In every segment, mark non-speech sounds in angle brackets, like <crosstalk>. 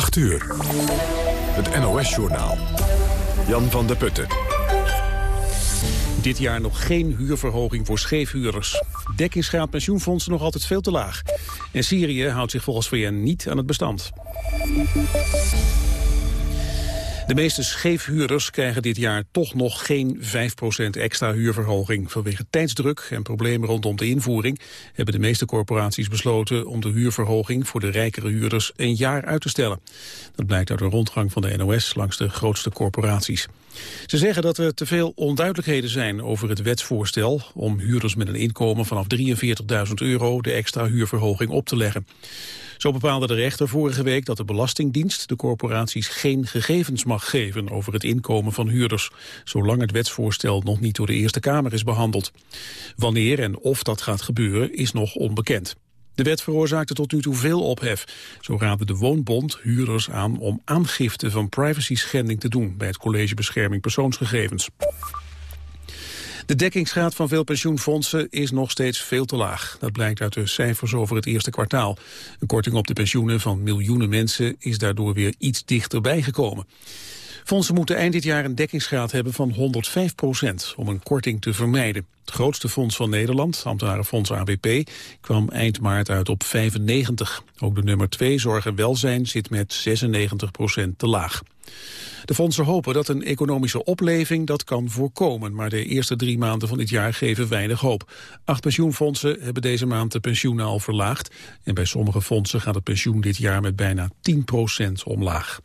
8 uur. Het NOS-journaal. Jan van der Putten. Dit jaar nog geen huurverhoging voor scheefhuurders. Dekkingsgraad pensioenfondsen nog altijd veel te laag. En Syrië houdt zich volgens VN niet aan het bestand. De meeste scheefhuurders krijgen dit jaar toch nog geen 5% extra huurverhoging. Vanwege tijdsdruk en problemen rondom de invoering hebben de meeste corporaties besloten om de huurverhoging voor de rijkere huurders een jaar uit te stellen. Dat blijkt uit een rondgang van de NOS langs de grootste corporaties. Ze zeggen dat er te veel onduidelijkheden zijn over het wetsvoorstel om huurders met een inkomen vanaf 43.000 euro de extra huurverhoging op te leggen. Zo bepaalde de rechter vorige week dat de Belastingdienst de corporaties geen gegevens mag geven over het inkomen van huurders, zolang het wetsvoorstel nog niet door de Eerste Kamer is behandeld. Wanneer en of dat gaat gebeuren is nog onbekend. De wet veroorzaakte tot nu toe veel ophef. Zo raadde de Woonbond huurders aan om aangifte van privacy schending te doen bij het College Bescherming Persoonsgegevens. De dekkingsgraad van veel pensioenfondsen is nog steeds veel te laag. Dat blijkt uit de cijfers over het eerste kwartaal. Een korting op de pensioenen van miljoenen mensen is daardoor weer iets dichterbij gekomen. Fondsen moeten eind dit jaar een dekkingsgraad hebben van 105 procent om een korting te vermijden. Het grootste fonds van Nederland, ambtenarenfonds ABP, kwam eind maart uit op 95. Ook de nummer 2 Zorg en Welzijn zit met 96 procent te laag. De fondsen hopen dat een economische opleving dat kan voorkomen, maar de eerste drie maanden van dit jaar geven weinig hoop. Acht pensioenfondsen hebben deze maand de pensioenen al verlaagd en bij sommige fondsen gaat het pensioen dit jaar met bijna 10 procent omlaag.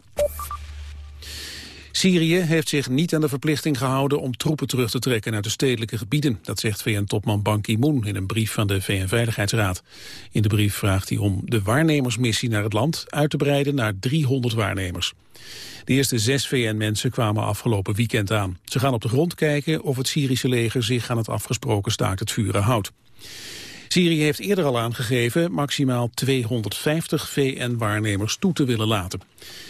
Syrië heeft zich niet aan de verplichting gehouden om troepen terug te trekken uit de stedelijke gebieden. Dat zegt VN-topman Ban Ki-moon in een brief van de VN-veiligheidsraad. In de brief vraagt hij om de waarnemersmissie naar het land uit te breiden naar 300 waarnemers. De eerste zes VN-mensen kwamen afgelopen weekend aan. Ze gaan op de grond kijken of het Syrische leger zich aan het afgesproken staakt het vuren houdt. Syrië heeft eerder al aangegeven maximaal 250 VN-waarnemers toe te willen laten.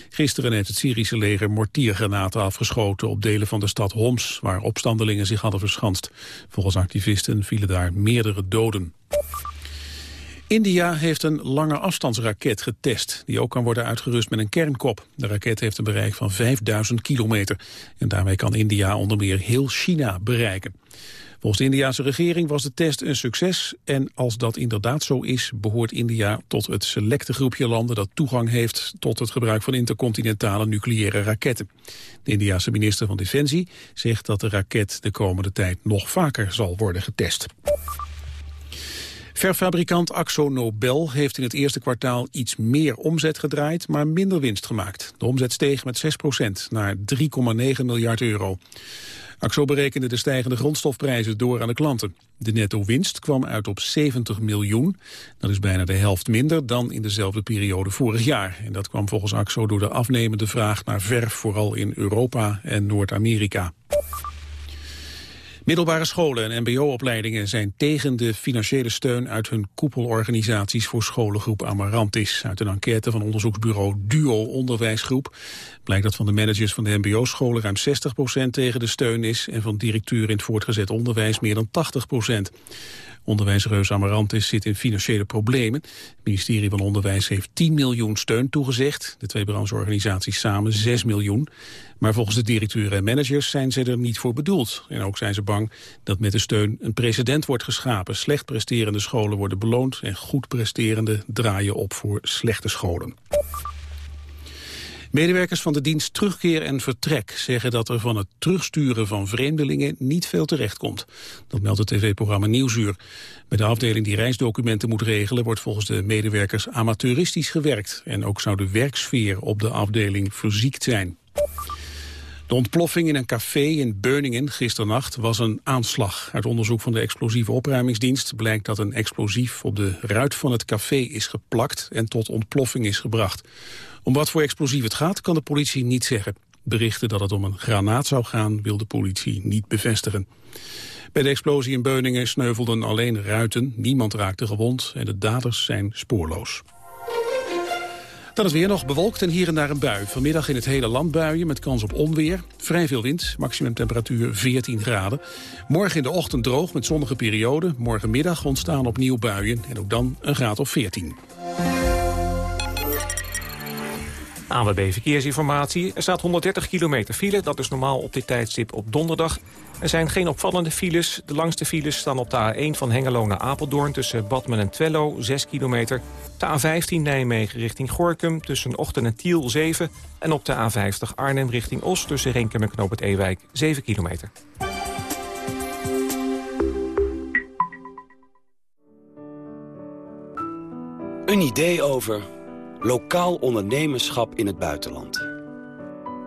Gisteren heeft het Syrische leger mortiergranaten afgeschoten op delen van de stad Homs, waar opstandelingen zich hadden verschanst. Volgens activisten vielen daar meerdere doden. India heeft een lange afstandsraket getest, die ook kan worden uitgerust met een kernkop. De raket heeft een bereik van 5000 kilometer en daarmee kan India onder meer heel China bereiken. Volgens de Indiase regering was de test een succes en als dat inderdaad zo is, behoort India tot het selecte groepje landen dat toegang heeft tot het gebruik van intercontinentale nucleaire raketten. De Indiase minister van Defensie zegt dat de raket de komende tijd nog vaker zal worden getest. Verfabrikant Axo Nobel heeft in het eerste kwartaal iets meer omzet gedraaid, maar minder winst gemaakt. De omzet steeg met 6% naar 3,9 miljard euro. Axo berekende de stijgende grondstofprijzen door aan de klanten. De netto-winst kwam uit op 70 miljoen. Dat is bijna de helft minder dan in dezelfde periode vorig jaar. En dat kwam volgens Axo door de afnemende vraag naar verf, vooral in Europa en Noord-Amerika. Middelbare scholen en mbo-opleidingen zijn tegen de financiële steun uit hun koepelorganisaties voor scholengroep Amarantis. Uit een enquête van onderzoeksbureau Duo Onderwijsgroep blijkt dat van de managers van de mbo-scholen ruim 60% tegen de steun is en van directeur in het voortgezet onderwijs meer dan 80%. Onderwijsreus Amarantis zit in financiële problemen. Het ministerie van Onderwijs heeft 10 miljoen steun toegezegd. De twee brancheorganisaties samen 6 miljoen. Maar volgens de directeuren en managers zijn ze er niet voor bedoeld. En ook zijn ze bang dat met de steun een precedent wordt geschapen. Slecht presterende scholen worden beloond en goed presterende draaien op voor slechte scholen. Medewerkers van de dienst Terugkeer en Vertrek zeggen dat er van het terugsturen van vreemdelingen niet veel terecht komt. Dat meldt het tv-programma Nieuwsuur. Bij de afdeling die reisdocumenten moet regelen wordt volgens de medewerkers amateuristisch gewerkt. En ook zou de werksfeer op de afdeling verziekt zijn. De ontploffing in een café in Beuningen gisternacht was een aanslag. Uit onderzoek van de explosieve opruimingsdienst blijkt dat een explosief op de ruit van het café is geplakt en tot ontploffing is gebracht. Om wat voor explosief het gaat kan de politie niet zeggen. Berichten dat het om een granaat zou gaan wil de politie niet bevestigen. Bij de explosie in Beuningen sneuvelden alleen ruiten, niemand raakte gewond en de daders zijn spoorloos. Dan is weer nog bewolkt en hier en daar een bui. Vanmiddag in het hele land buien met kans op onweer. Vrij veel wind, maximum temperatuur 14 graden. Morgen in de ochtend droog met zonnige periode. Morgenmiddag ontstaan opnieuw buien en ook dan een graad of 14. ANWB Verkeersinformatie. Er staat 130 kilometer file, dat is normaal op dit tijdstip op donderdag. Er zijn geen opvallende files. De langste files staan op de A1 van Hengelo naar Apeldoorn... tussen Badmen en Twello, 6 kilometer. De A15 Nijmegen richting Gorkum tussen Ochten en Tiel, 7. En op de A50 Arnhem richting Os tussen Renkum en Knoop het Ewijk, 7 kilometer. Een idee over lokaal ondernemerschap in het buitenland.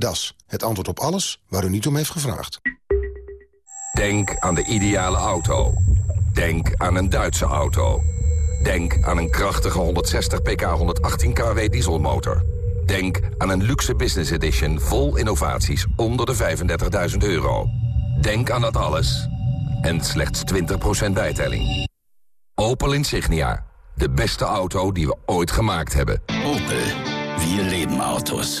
Das, het antwoord op alles waar u niet om heeft gevraagd. Denk aan de ideale auto. Denk aan een Duitse auto. Denk aan een krachtige 160 pk 118 kW dieselmotor. Denk aan een luxe business edition vol innovaties onder de 35.000 euro. Denk aan dat alles. En slechts 20% bijtelling. Opel Insignia. De beste auto die we ooit gemaakt hebben. Opel. Wir leben Autos.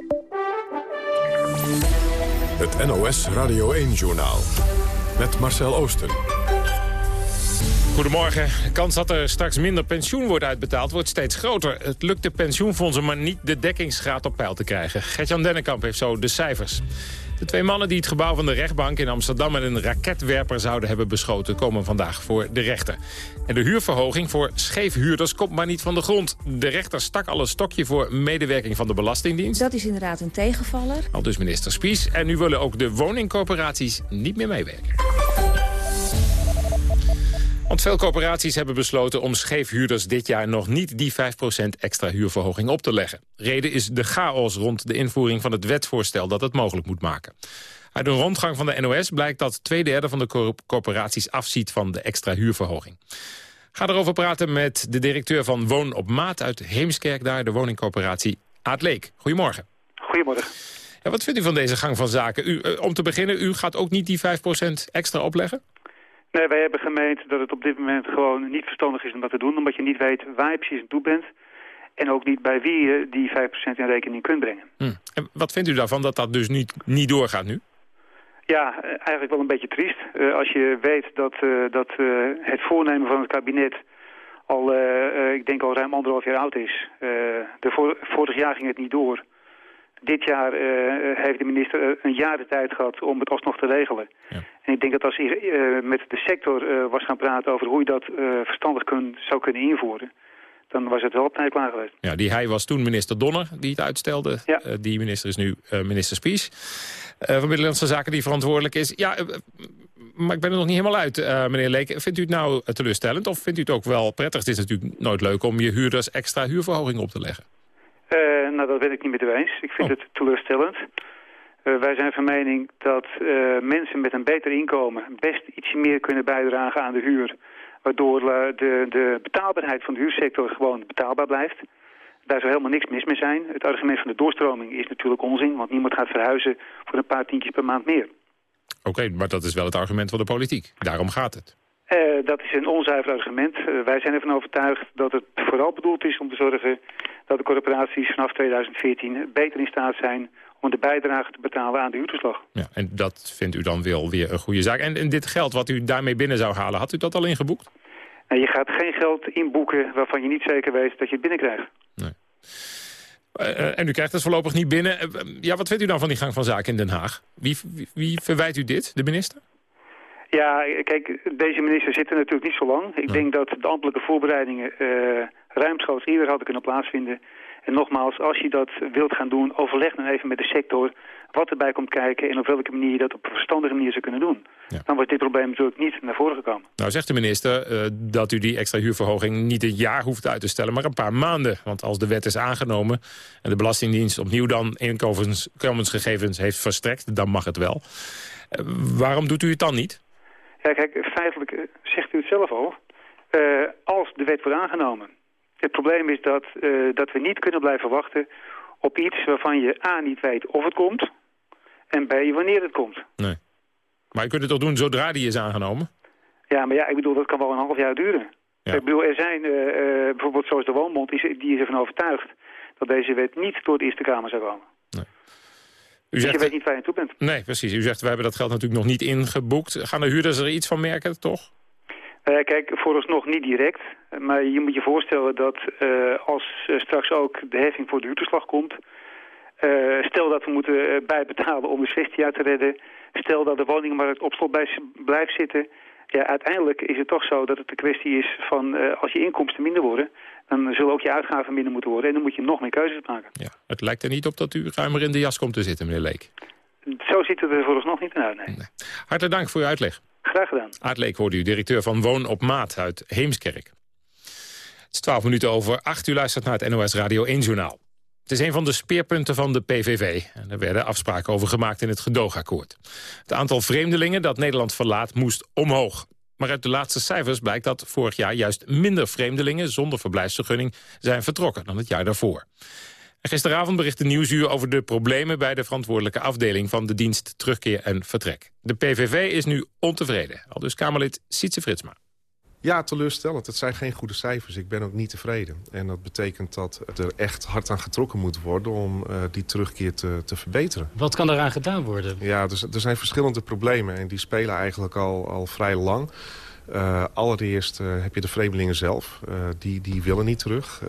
Het NOS Radio 1-journaal. Met Marcel Oosten. Goedemorgen. De kans dat er straks minder pensioen wordt uitbetaald wordt steeds groter. Het lukt de pensioenfondsen maar niet de dekkingsgraad op peil te krijgen. Gertjan Dennekamp heeft zo de cijfers. De twee mannen die het gebouw van de rechtbank in Amsterdam met een raketwerper zouden hebben beschoten... komen vandaag voor de rechter. En de huurverhoging voor scheefhuurders komt maar niet van de grond. De rechter stak al een stokje voor medewerking van de Belastingdienst. Dat is inderdaad een tegenvaller. Al dus minister Spies. En nu willen ook de woningcorporaties niet meer meewerken. Want veel corporaties hebben besloten om scheefhuurders dit jaar nog niet die 5% extra huurverhoging op te leggen. Reden is de chaos rond de invoering van het wetsvoorstel dat het mogelijk moet maken. Uit een rondgang van de NOS blijkt dat twee derde van de corporaties afziet van de extra huurverhoging. Ga erover praten met de directeur van Woon op Maat uit Heemskerk, daar de woningcorporatie Aad Leek. Goedemorgen. Goedemorgen. Ja, wat vindt u van deze gang van zaken? U, uh, om te beginnen, u gaat ook niet die 5% extra opleggen? Nee, wij hebben gemeend dat het op dit moment gewoon niet verstandig is om dat te doen. Omdat je niet weet waar je precies aan toe bent. En ook niet bij wie je die 5% in rekening kunt brengen. Hm. En wat vindt u daarvan dat dat dus niet, niet doorgaat nu? Ja, eigenlijk wel een beetje triest. Uh, als je weet dat, uh, dat uh, het voornemen van het kabinet al, ik denk al ruim anderhalf jaar oud is. de vor vorig jaar ging het niet door. Dit jaar heeft de minister een jaar de tijd gehad om het alsnog te regelen. Ja. En ik denk dat als je uh, met de sector was gaan praten over hoe je dat verstandig kun, zou kunnen invoeren, dan was het wel op tijd klaar geweest. Ja, die hij was toen minister Donner die het uitstelde. Ja. die minister is nu minister Spies van Binnenlandse Zaken die verantwoordelijk is. Ja, maar ik ben er nog niet helemaal uit, meneer Leek. Vindt u het nou teleurstellend of vindt u het ook wel prettig? Het is natuurlijk nooit leuk om je huurders extra huurverhoging op te leggen. Nou, dat ben ik niet met eens. Ik vind Oh. het teleurstellend. Uh, wij zijn van mening dat uh, mensen met een beter inkomen best ietsje meer kunnen bijdragen aan de huur. Waardoor uh, de, de betaalbaarheid van de huursector gewoon betaalbaar blijft. Daar zou helemaal niks mis mee zijn. Het argument van de doorstroming is natuurlijk onzin, want niemand gaat verhuizen voor een paar tientjes per maand meer. Oké, okay, maar dat is wel het argument van de politiek. Daarom gaat het. Dat is een onzuiver argument. wij zijn ervan overtuigd dat het vooral bedoeld is om te zorgen dat de corporaties vanaf 2014 beter in staat zijn om de bijdrage te betalen aan de huurtoeslag. Ja, en dat vindt u dan wel weer een goede zaak. En, en dit geld wat u daarmee binnen zou halen, had u dat al ingeboekt? je gaat geen geld inboeken waarvan je niet zeker weet dat je het binnenkrijgt. Nee. Uh, en u krijgt het voorlopig niet binnen. Ja, wat vindt u dan van die gang van zaken in Den Haag? Wie, wie, wie verwijt u dit, de minister? Ja, kijk, deze minister zit er natuurlijk niet zo lang. Ik denk dat de ambtelijke voorbereidingen uh, ruimschoots eerder hadden kunnen plaatsvinden. En nogmaals, als je dat wilt gaan doen, overleg dan even met de sector wat erbij komt kijken en op welke manier je dat op een verstandige manier zou kunnen doen. Dan wordt dit probleem natuurlijk niet naar voren gekomen. Nou zegt de minister uh, dat u die extra huurverhoging niet een jaar hoeft uit te stellen, maar een paar maanden. Want als de wet is aangenomen en de Belastingdienst opnieuw dan inkomensgegevens heeft verstrekt, dan mag het wel. Uh, waarom doet u het dan niet? Ja, kijk, feitelijk uh, zegt u het zelf al. als de wet wordt aangenomen. Het probleem is dat, dat we niet kunnen blijven wachten op iets waarvan je A niet weet of het komt en B wanneer het komt. Nee. Maar je kunt het toch doen zodra die is aangenomen? Ja, maar ja, ik bedoel, dat kan wel een half jaar duren. Ik bedoel, er zijn, uh, bijvoorbeeld zoals de Woonbond, die, die is ervan overtuigd dat deze wet niet door de Eerste Kamer zou komen. Dus zegt, je weet niet waar je toe bent. Nee, precies. U zegt, we hebben dat geld natuurlijk nog niet ingeboekt. Gaan de huurders er iets van merken, toch? Uh, kijk, vooralsnog niet direct. Maar je moet je voorstellen dat als straks ook de heffing voor de huurtoeslag komt... stel dat we moeten bijbetalen om de 16 jaar te redden Stel dat de woningmarkt op slot blijft zitten... Ja, uiteindelijk is het toch zo dat het de kwestie is van... Als je inkomsten minder worden, dan zullen ook je uitgaven minder moeten worden... en dan moet je nog meer keuzes maken. Ja, het lijkt er niet op dat u ruimer in de jas komt te zitten, meneer Leek. Zo ziet het er vooralsnog niet uit, nee. nee. Hartelijk dank voor uw uitleg. Graag gedaan. Aart Leek hoorde u, directeur van Woon op Maat uit Heemskerk. Het is twaalf minuten over acht. U luistert naar het NOS Radio 1 Journaal. Het is een van de speerpunten van de PVV. En er werden afspraken over gemaakt in het gedoogakkoord. Het aantal vreemdelingen dat Nederland verlaat moest omhoog. Maar uit de laatste cijfers blijkt dat vorig jaar juist minder vreemdelingen zonder verblijfsvergunning zijn vertrokken dan het jaar daarvoor. Gisteravond berichtte Nieuwsuur over de problemen bij de verantwoordelijke afdeling van de dienst Terugkeer en Vertrek. De PVV is nu ontevreden, al dus Kamerlid Sietse Fritsma. Ja, teleurstellend. Het zijn geen goede cijfers. Ik ben ook niet tevreden. En dat betekent dat er echt hard aan getrokken moet worden... om uh, die terugkeer te, te verbeteren. Wat kan eraan gedaan worden? Ja, er, er zijn verschillende problemen. En die spelen eigenlijk al, al vrij lang. Uh, allereerst uh, heb je de vreemdelingen zelf. Uh, die, die willen niet terug.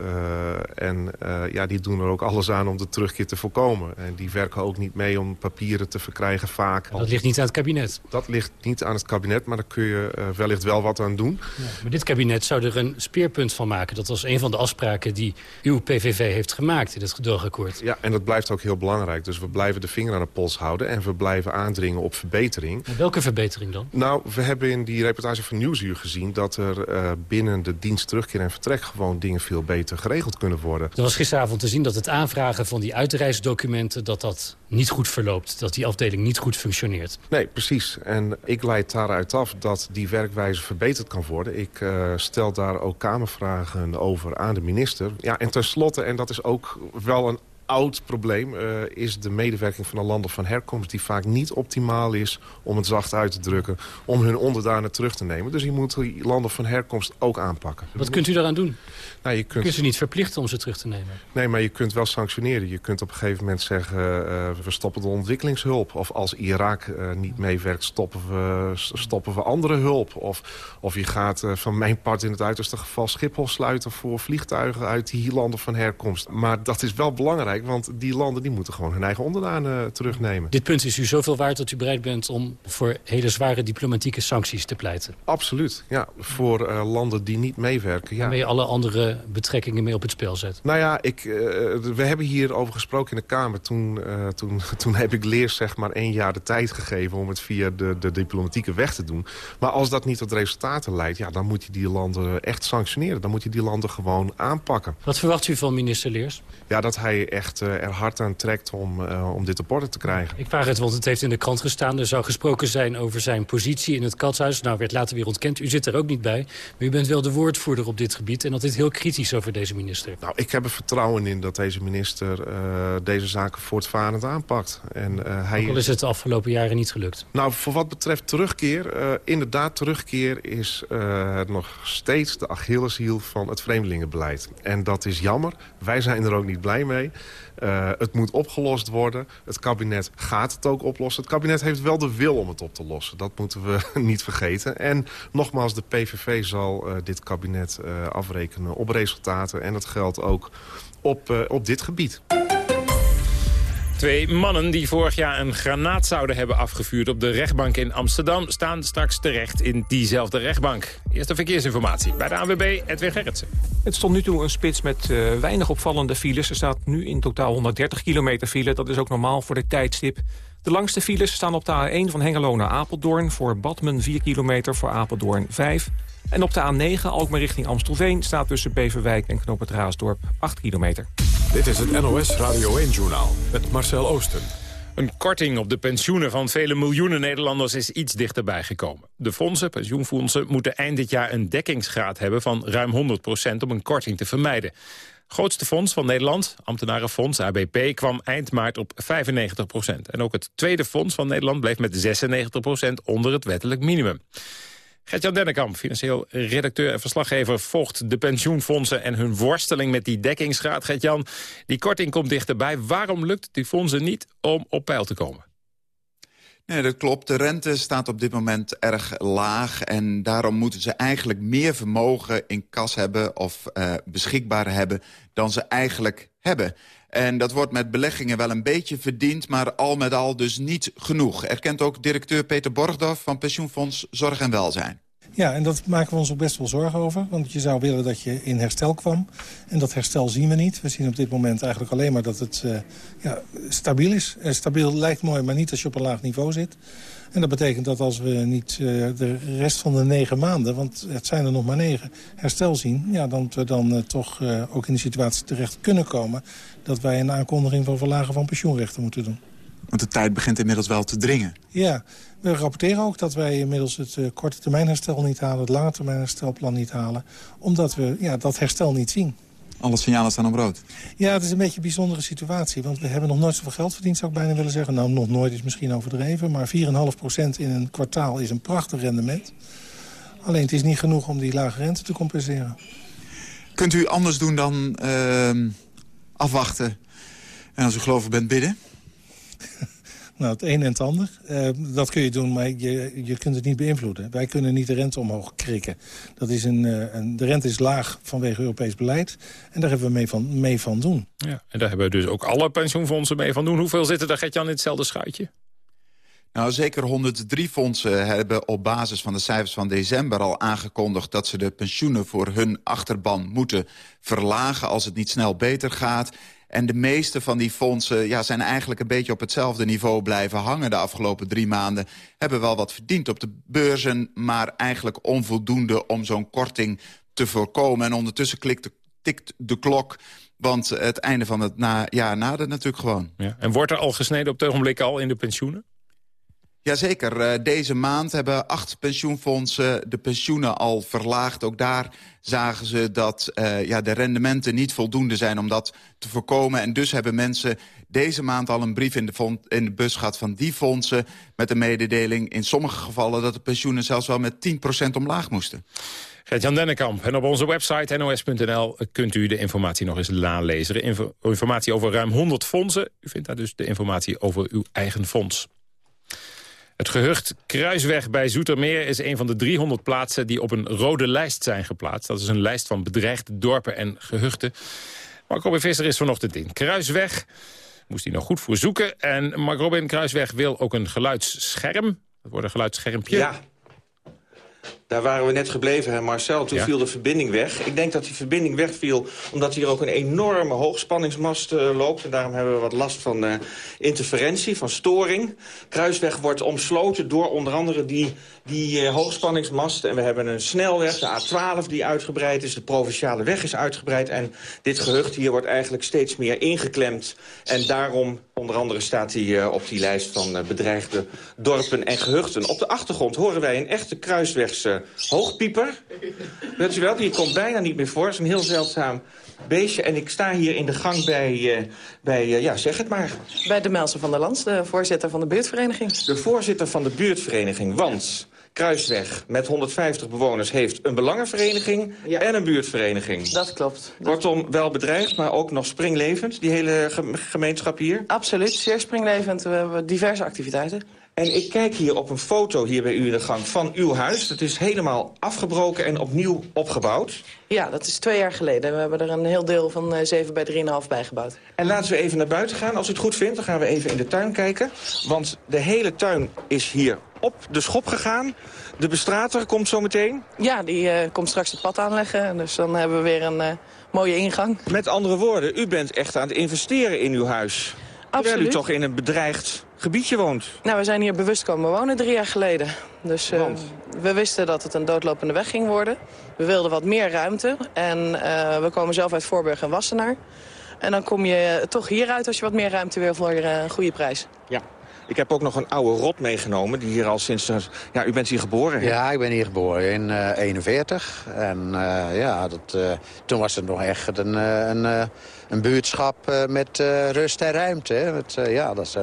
en ja, die doen er ook alles aan om de terugkeer te voorkomen. En die werken ook niet mee om papieren te verkrijgen vaak. Dat ligt niet aan het kabinet? Dat ligt niet aan het kabinet, maar daar kun je wellicht wel wat aan doen. Ja, maar dit kabinet zou er een speerpunt van maken. Dat was een van de afspraken die uw PVV heeft gemaakt in het gedoogakkoord. Ja, en dat blijft ook heel belangrijk. Dus we blijven de vinger aan de pols houden. En we blijven aandringen op verbetering. En welke verbetering dan? Nou, we hebben in die reportage van Nieuwsuur gezien... dat er uh, binnen de dienst terugkeer en vertrek... gewoon dingen veel beter geregeld kunnen worden. Er was gisteravond te zien dat het aanvragen van die uitreisdocumenten... dat dat niet goed verloopt, dat die afdeling niet goed functioneert. Nee, precies. En ik leid daaruit af dat die werkwijze verbeterd kan worden. Ik uh, stel daar ook kamervragen over aan de minister. Ja, en tenslotte, en dat is ook wel een oud probleem uh, is de medewerking van de landen van herkomst... die vaak niet optimaal is, om het zacht uit te drukken... om hun onderdanen terug te nemen. Dus je moet die landen van herkomst ook aanpakken. Wat kunt u daaraan doen? Nou, je kunt... je ze niet verplichten om ze terug te nemen? Nee, maar je kunt wel sanctioneren. Je kunt op een gegeven moment zeggen... Uh, we stoppen de ontwikkelingshulp. Of als Irak uh, niet meewerkt, stoppen we, stoppen we andere hulp. Of, of je gaat van mijn part in het uiterste geval Schiphol sluiten... voor vliegtuigen uit die landen van herkomst. Maar dat is wel belangrijk want die landen die moeten gewoon hun eigen onderdanen eh, terugnemen. Dit punt is u zoveel waard dat u bereid bent om voor hele zware diplomatieke sancties te pleiten? Absoluut, ja. Voor landen die niet meewerken, ja. Waarmee je alle andere betrekkingen mee op het spel zet? Nou ja, ik, uh, we hebben hierover gesproken in de Kamer. Toen, toen, <laughs> toen heb ik leers zeg maar één jaar de tijd gegeven om het via de, de diplomatieke weg te doen. Maar als dat niet tot resultaten leidt, ja, dan moet je die landen echt sanctioneren. Dan moet je die landen gewoon aanpakken. Wat verwacht u van minister Leers? Ja, dat hij echt eh, er hard aan trekt om, eh, om dit op orde te krijgen. Ik vraag het, want het heeft in de krant gestaan. Er zou gesproken zijn over zijn positie in het katshuis. Nou, werd later weer ontkend. U zit er ook niet bij. Maar u bent wel de woordvoerder op dit gebied. En dat dit heel kritisch over deze minister. Nou, ik heb er vertrouwen in dat deze minister uh, deze zaken voortvarend aanpakt. En, uh, hij... Ook al is het de afgelopen jaren niet gelukt. Nou, voor wat betreft terugkeer, uh, inderdaad terugkeer is het nog steeds de Achilleshiel van het vreemdelingenbeleid. En dat is jammer. Wij zijn er ook niet blij mee. Uh, het moet opgelost worden. Het kabinet gaat het ook oplossen. Het kabinet heeft wel de wil om het op te lossen. Dat moeten we <laughs> niet vergeten. En nogmaals, de PVV zal uh, dit kabinet uh, afrekenen op resultaten. En dat geldt ook op, op dit gebied. Twee mannen die vorig jaar een granaat zouden hebben afgevuurd op de rechtbank in Amsterdam... staan straks terecht in diezelfde rechtbank. Eerste verkeersinformatie bij de ANWB, Edwin Gerritsen. Het stond nu toe een spits met uh, weinig opvallende files. Er staat nu in totaal 130 kilometer file. Dat is ook normaal voor de tijdstip. De langste files staan op de A1 van Hengelo naar Apeldoorn... voor Badmen 4 kilometer, voor Apeldoorn 5. En op de A9 Alkmaar richting Amstelveen... staat tussen Beverwijk en Knoop het Raasdorp 8 kilometer. Dit is het NOS Radio 1-journaal met Marcel Oosten. Een korting op de pensioenen van vele miljoenen Nederlanders is iets dichterbij gekomen. De fondsen, pensioenfondsen, moeten eind dit jaar een dekkingsgraad hebben van ruim 100% om een korting te vermijden. Grootste fonds van Nederland, ambtenarenfonds ABP, kwam eind maart op 95% En ook het tweede fonds van Nederland bleef met 96% onder het wettelijk minimum. Gert-Jan Dennekamp, financieel redacteur en verslaggever... volgt de pensioenfondsen en hun worsteling met die dekkingsgraad. Gert-Jan, die korting komt dichterbij. Waarom lukt die fondsen niet om op peil te komen? Nee, dat klopt. De rente staat op dit moment erg laag. En daarom moeten ze eigenlijk meer vermogen in kas hebben... of uh, beschikbaar hebben dan ze eigenlijk hebben. En dat wordt met beleggingen wel een beetje verdiend... maar al met al dus niet genoeg. Erkent ook directeur Peter Borgdorf van pensioenfonds Zorg en Welzijn. Ja, en dat maken we ons ook best wel zorgen over. Want je zou willen dat je in herstel kwam. En dat herstel zien we niet. We zien op dit moment eigenlijk alleen maar dat het uh, ja, stabiel is. Uh, stabiel lijkt mooi, maar niet als je op een laag niveau zit. En dat betekent dat als we niet uh, de rest van de negen maanden... want het zijn er nog maar negen, herstel zien... Ja, dan we dan toch ook in de situatie terecht kunnen komen... dat wij een aankondiging van verlagen van pensioenrechten moeten doen. Want de tijd begint inmiddels wel te dringen. Ja, we rapporteren ook dat wij inmiddels het uh, korte termijn herstel niet halen... het lange termijn herstelplan niet halen. Omdat we ja, dat herstel niet zien. Alle signalen staan op rood. Ja, het is een beetje een bijzondere situatie. Want we hebben nog nooit zoveel geld verdiend, zou ik bijna willen zeggen. Nou, nog nooit is misschien overdreven. Maar 4,5% in een kwartaal is een prachtig rendement. Alleen het is niet genoeg om die lage rente te compenseren. Kunt u anders doen dan uh, afwachten en als u geloven bent bidden? <laughs> Nou, het een en het ander. Uh, dat kun je doen, maar je, je kunt het niet beïnvloeden. Wij kunnen niet de rente omhoog krikken. Dat is een, uh, een, de rente is laag vanwege Europees beleid. En daar hebben we mee van, mee van doen. Ja, en daar hebben dus ook alle pensioenfondsen mee van doen. Hoeveel zitten daar, Gert-Jan, in hetzelfde schuitje? Nou, zeker 103 fondsen hebben op basis van de cijfers van december al aangekondigd... dat ze de pensioenen voor hun achterban moeten verlagen als het niet snel beter gaat. En de meeste van die fondsen ja, zijn eigenlijk een beetje op hetzelfde niveau blijven hangen de afgelopen drie maanden. Hebben wel wat verdiend op de beurzen, maar eigenlijk onvoldoende om zo'n korting te voorkomen. En ondertussen klikt de, tikt de klok, want het einde van het jaar nadert natuurlijk gewoon. Ja. En wordt er al gesneden op het ogenblik al in de pensioenen? Jazeker, uh, deze maand hebben acht pensioenfondsen de pensioenen al verlaagd. Ook daar zagen ze dat uh, ja, de rendementen niet voldoende zijn om dat te voorkomen. En dus hebben mensen deze maand al een brief in de, in de bus gehad van die fondsen... met de mededeling in sommige gevallen dat de pensioenen zelfs wel met 10% omlaag moesten. Gert-Jan Dennekamp. En op onze website nos.nl kunt u de informatie nog eens nalezen. Info informatie over ruim 100 fondsen. U vindt daar dus de informatie over uw eigen fonds. Het gehucht Kruisweg bij Zoetermeer is een van de 300 plaatsen die op een rode lijst zijn geplaatst. Dat is een lijst van bedreigde dorpen en gehuchten. Mark Robin Visser is vanochtend in Kruisweg. Moest hij nog goed voor zoeken. En Mark Robin Kruisweg wil ook een geluidsscherm. Dat wordt een geluidsschermpje. Ja. Daar waren we net gebleven, hè Marcel. Toen viel de verbinding weg. Ik denk dat die verbinding wegviel omdat hier ook een enorme hoogspanningsmast uh, loopt. En daarom hebben we wat last van uh, interferentie, van storing. Kruisweg wordt omsloten door onder andere die, die uh, hoogspanningsmast. En we hebben een snelweg, de A12, die uitgebreid is. De provinciale weg is uitgebreid. En dit gehucht hier wordt eigenlijk steeds meer ingeklemd. En daarom, onder andere, staat hij op die lijst van bedreigde dorpen en gehuchten. Op de achtergrond horen wij een echte kruiswegse hoogpieper. Weet je wel, die komt bijna niet meer voor. Het is een heel zeldzaam beestje. En ik sta hier in de gang bij, uh, bij uh, ja, zeg het maar. Bij de Melsen van der Lands, de voorzitter van de buurtvereniging. De voorzitter van de buurtvereniging, want... Kruisweg met 150 bewoners heeft een belangenvereniging ja. en een buurtvereniging. Dat klopt. Kortom, wel bedreigd, maar ook nog springlevend, die hele gemeenschap hier? Absoluut, zeer springlevend. We hebben diverse activiteiten. En ik kijk hier op een foto hier bij u in de gang van uw huis. Dat is helemaal afgebroken en opnieuw opgebouwd. Ja, dat is twee jaar geleden. We hebben er een heel deel van 7 bij 3,5 bijgebouwd. En laten we even naar buiten gaan. Als u het goed vindt, dan gaan we even in de tuin kijken. Want de hele tuin is hier op de schop gegaan. De bestrater komt zo meteen. Ja, die uh, komt straks het pad aanleggen. Dus dan hebben we weer een uh, mooie ingang. Met andere woorden, u bent echt aan het investeren in uw huis. Absoluut. Terwijl u toch in een bedreigd gebiedje woont. Nou, we zijn hier bewust komen wonen drie jaar geleden. Dus uh, we wisten dat het een doodlopende weg ging worden. We wilden wat meer ruimte. En uh, we komen zelf uit Voorburg en Wassenaar. En dan kom je toch hieruit als je wat meer ruimte wil voor een goede prijs. Ja. Ik heb ook nog een oude rot meegenomen, die hier al sinds... Ja, u bent hier geboren, hè? Ja, ik ben hier geboren in uh, 41. En uh, ja, dat, uh, toen was het nog echt een, een, een buurtschap met rust en ruimte. Hè? Met, ja, dat is...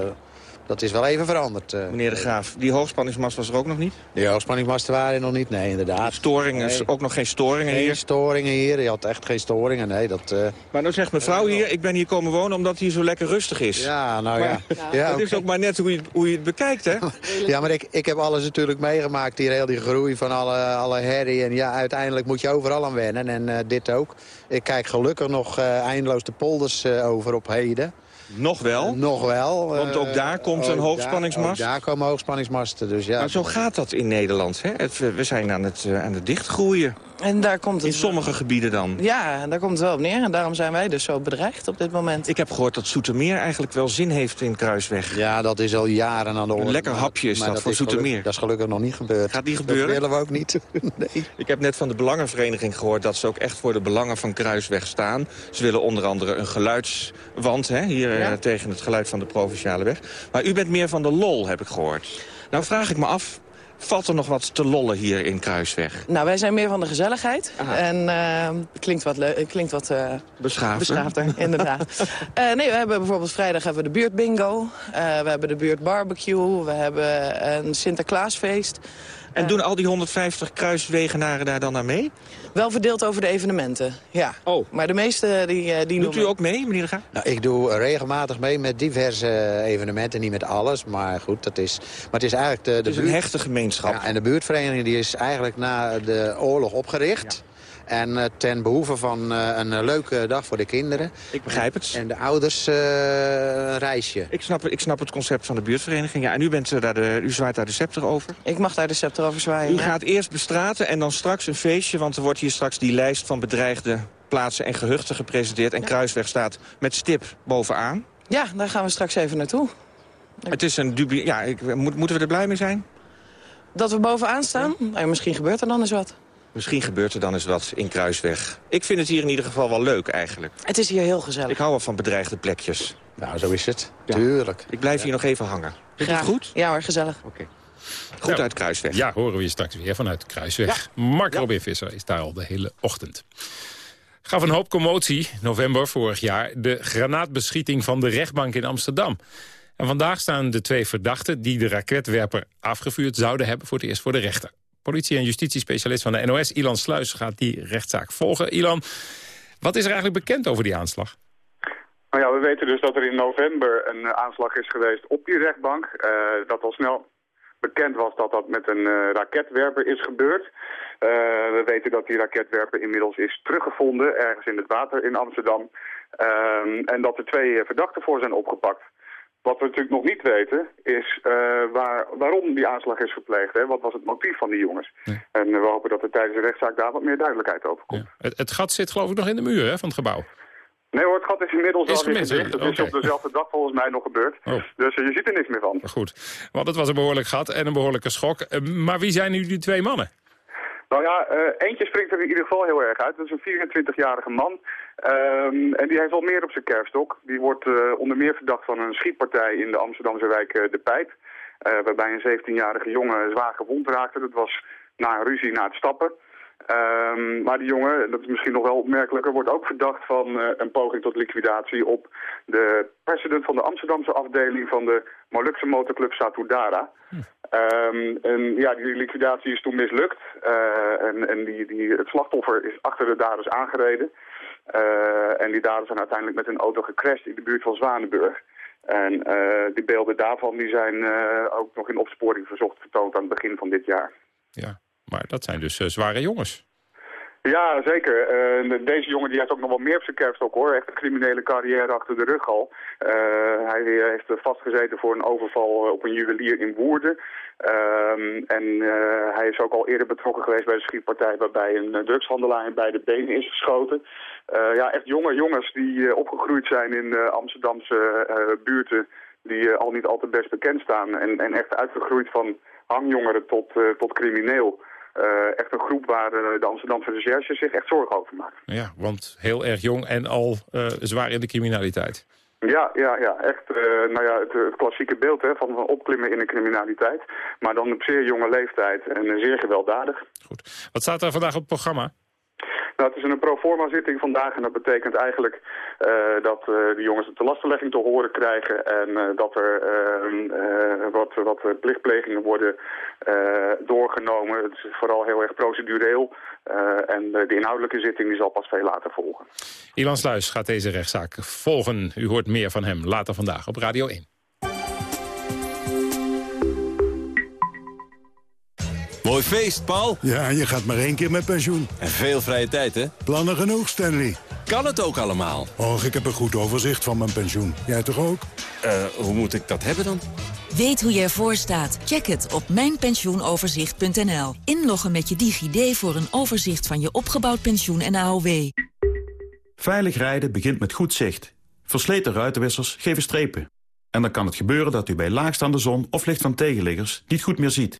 Dat is wel even veranderd. Uh, Meneer de Graaf, die hoogspanningsmast was er ook nog niet? Die hoogspanningsmasten waren er nog niet, nee, inderdaad. Storingen, nee. ook nog geen storingen geen hier? storingen hier, je had echt geen storingen, nee. Dat, uh... Maar nou zegt mevrouw hier, ik ben hier komen wonen omdat het hier zo lekker rustig is. Ja, nou maar, ja. ja. Het okay. is ook maar net hoe je, hoe je het bekijkt, hè? <laughs> ja, maar ik, ik heb alles natuurlijk meegemaakt hier, heel die groei van alle, alle herrie. En ja, uiteindelijk moet je overal aan wennen en uh, dit ook. Ik kijk gelukkig nog eindeloos de polders over op heden. Nog wel? Nog wel. Want ook daar komt een hoogspanningsmast? Daar, daar komen hoogspanningsmasten, dus ja. Maar zo gaat dat in Nederland, hè? Het, we zijn aan het, aan het dichtgroeien. En daar komt het... In sommige gebieden dan? Ja, daar komt het wel op neer. En daarom zijn wij dus zo bedreigd op dit moment. Ik heb gehoord dat Soetermeer eigenlijk wel zin heeft in Kruisweg. Ja, dat is al jaren aan de orde. Een lekker hapje is dat, dat, voor Soetermeer. Dat is gelukkig nog niet gebeurd. Gaat niet gebeuren? Dat willen we ook niet. <laughs> nee. Ik heb net van de Belangenvereniging gehoord... dat ze ook echt voor de belangen van Kruisweg staan. Ze willen onder andere een geluidswand hè, hier ja. uh, tegen het geluid van de Provinciale Weg. Maar u bent meer van de lol, heb ik gehoord. Nou vraag ik me af, Valt er nog wat te lollen hier in Kruisweg? Nou, wij zijn meer van de gezelligheid. Aha. En uh, klinkt wat, klinkt wat uh, beschaafder. beschaafder <laughs> inderdaad. uh, nee, we hebben bijvoorbeeld vrijdag hebben we de buurt bingo. we hebben de buurt barbecue. We hebben een Sinterklaasfeest. En doen al die 150 kruiswegenaren daar dan aan mee? Wel verdeeld over de evenementen, ja. Oh. Maar de meeste die, die Doet u ook mee, meneer de Graaf? Nou, ik doe regelmatig mee met diverse evenementen. Niet met alles, maar goed, dat is... Maar het is eigenlijk de, de het is buurt... een hechte gemeenschap. Ja, en de buurtvereniging die is eigenlijk na de oorlog opgericht... Ja. En uh, ten behoeve van uh, een leuke dag voor de kinderen. Ik begrijp het. En de ouders uh, een reisje. Ik snap, ik snap het concept van de buurtvereniging. Ja, en u, bent, daar de, u zwaait daar de scepter over? Ik mag daar de scepter over zwaaien. U ja. gaat eerst bestraten en dan straks een feestje... want er wordt hier straks die lijst van bedreigde plaatsen en gehuchten gepresenteerd. En ja. Kruisweg staat met stip bovenaan. Ja, daar gaan we straks even naartoe. Het is een dubie... Ja, ik, moet, moeten we er blij mee zijn? Dat we bovenaan staan? Ja. Nou, misschien gebeurt er dan eens wat. Misschien gebeurt er dan eens wat in Kruisweg. Ik vind het hier in ieder geval wel leuk eigenlijk. Het is hier heel gezellig. Ik hou wel van bedreigde plekjes. Nou, zo is het. Ja. Tuurlijk. Ik blijf ja. hier nog even hangen. Vind je het goed? Ja hoor, gezellig. Oké. Okay. Goed nou, uit Kruisweg. Ja, horen we je straks weer vanuit Kruisweg. Mark Robin Visser is daar al de hele ochtend. Gaf een hoop commotie, november vorig jaar... de granaatbeschieting van de rechtbank in Amsterdam. En vandaag staan de twee verdachten die de raketwerper afgevuurd zouden hebben... voor het eerst voor de rechter. Politie- en justitiespecialist van de NOS, Ilan Sluis, gaat die rechtszaak volgen. Ilan, wat is er eigenlijk bekend over die aanslag? Nou ja, we weten dus dat er in november een aanslag is geweest op die rechtbank. Uh, dat al snel bekend was dat dat met een uh, raketwerper is gebeurd. We weten dat die raketwerper inmiddels is teruggevonden ergens in het water in Amsterdam. en dat er twee verdachten voor zijn opgepakt. Wat we natuurlijk nog niet weten is uh, waar, waarom die aanslag is gepleegd. Hè? Wat was het motief van die jongens? En uh, we hopen dat er tijdens de rechtszaak daar wat meer duidelijkheid over komt. Ja. Het, het, gat zit geloof ik nog in de muur hè, van het gebouw. Nee hoor, het gat is inmiddels is al weer gedicht. Het is op dezelfde dag volgens mij nog gebeurd. Oh. Dus uh, je ziet er niks meer van. Goed, want het was een behoorlijk gat en een behoorlijke schok. maar wie zijn nu die twee mannen? Nou ja, eentje springt er in ieder geval heel erg uit. Dat is een 24-jarige man. Um, en die heeft al meer op zijn kerfstok. Die wordt uh, onder meer verdacht van een schietpartij in de Amsterdamse wijk uh, De Pijp. Uh, waarbij een 17-jarige jongen zwaar gewond raakte. Dat was na een ruzie na het stappen. Ehm, maar die jongen, dat is misschien nog wel opmerkelijker, wordt ook verdacht van eh, een poging tot liquidatie op de president van de Amsterdamse afdeling van de Molukse motorclub Satudara. Ehm, en ja, die liquidatie is toen mislukt uh, en, en die, die, het slachtoffer is achter de daders aangereden. Uh, en die daders zijn uiteindelijk met een auto gecrashed in de buurt van Zwanenburg. En die beelden daarvan die zijn ook nog in opsporing verzocht vertoond aan het begin van dit jaar. Ja. Maar dat zijn dus zware jongens. Ja, zeker. Uh, deze jongen die heeft ook nog wel meer op zijn kerfstok hoor. Echt een criminele carrière achter de rug al. Uh, hij heeft vastgezeten voor een overval op een juwelier in Woerden. Uh, en hij is ook al eerder betrokken geweest bij de schietpartij waarbij een drugshandelaar in beide benen is geschoten. ja, echt jonge jongens die opgegroeid zijn in Amsterdamse buurten die al niet al te best bekend staan. En, en echt uitgegroeid van hangjongeren tot, tot crimineel. Uh, echt een groep waar uh, de Amsterdamse recherche zich echt zorgen over maakt. Ja, want heel erg jong en al uh, zwaar in de criminaliteit. Ja, ja, ja, echt nou ja, het, het, klassieke beeld hè, van, van opklimmen in de criminaliteit. Maar dan op zeer jonge leeftijd en zeer gewelddadig. Goed. Wat staat er vandaag op het programma? Nou, het is een proforma zitting vandaag en dat betekent eigenlijk uh, dat uh, de jongens de lastenlegging te horen krijgen en uh, dat er ehm, wat, wat plichtplegingen worden doorgenomen. Het is vooral heel erg procedureel en de inhoudelijke zitting die zal pas veel later volgen. Ilan Sluis gaat deze rechtszaak volgen. U hoort meer van hem later vandaag op Radio 1. Mooi feest, Paul. Ja, je gaat maar één keer met pensioen. En veel vrije tijd, hè? Plannen genoeg, Stanley. Kan het ook allemaal? Och, ik heb een goed overzicht van mijn pensioen. Jij toch ook? Eh, hoe moet ik dat hebben dan? Weet hoe je ervoor staat? Check het op mijnpensioenoverzicht.nl. Inloggen met je DigiD voor een overzicht van je opgebouwd pensioen en AOW. Veilig rijden begint met goed zicht. Versleten ruitenwissers geven strepen. En dan kan het gebeuren dat u bij laagstaande zon of licht van tegenliggers niet goed meer ziet.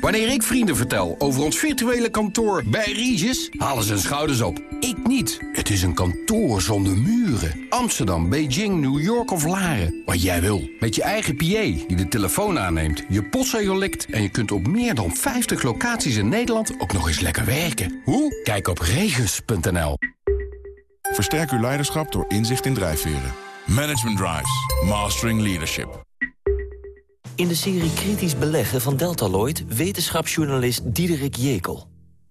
Wanneer ik vrienden vertel over ons virtuele kantoor bij Regis, halen ze hun schouders op. Ik niet. Het is een kantoor zonder muren. Amsterdam, Beijing, New York of Laren. Wat jij wil. Met je eigen PA die de telefoon aanneemt, je postzegel likt... en je kunt op meer dan 50 locaties in Nederland ook nog eens lekker werken. Hoe? Kijk op regis.nl. Versterk uw leiderschap door inzicht in drijfveren. Management Drives. Mastering Leadership. In de serie Kritisch Beleggen van Deltaloid... wetenschapsjournalist Diederik Jekel.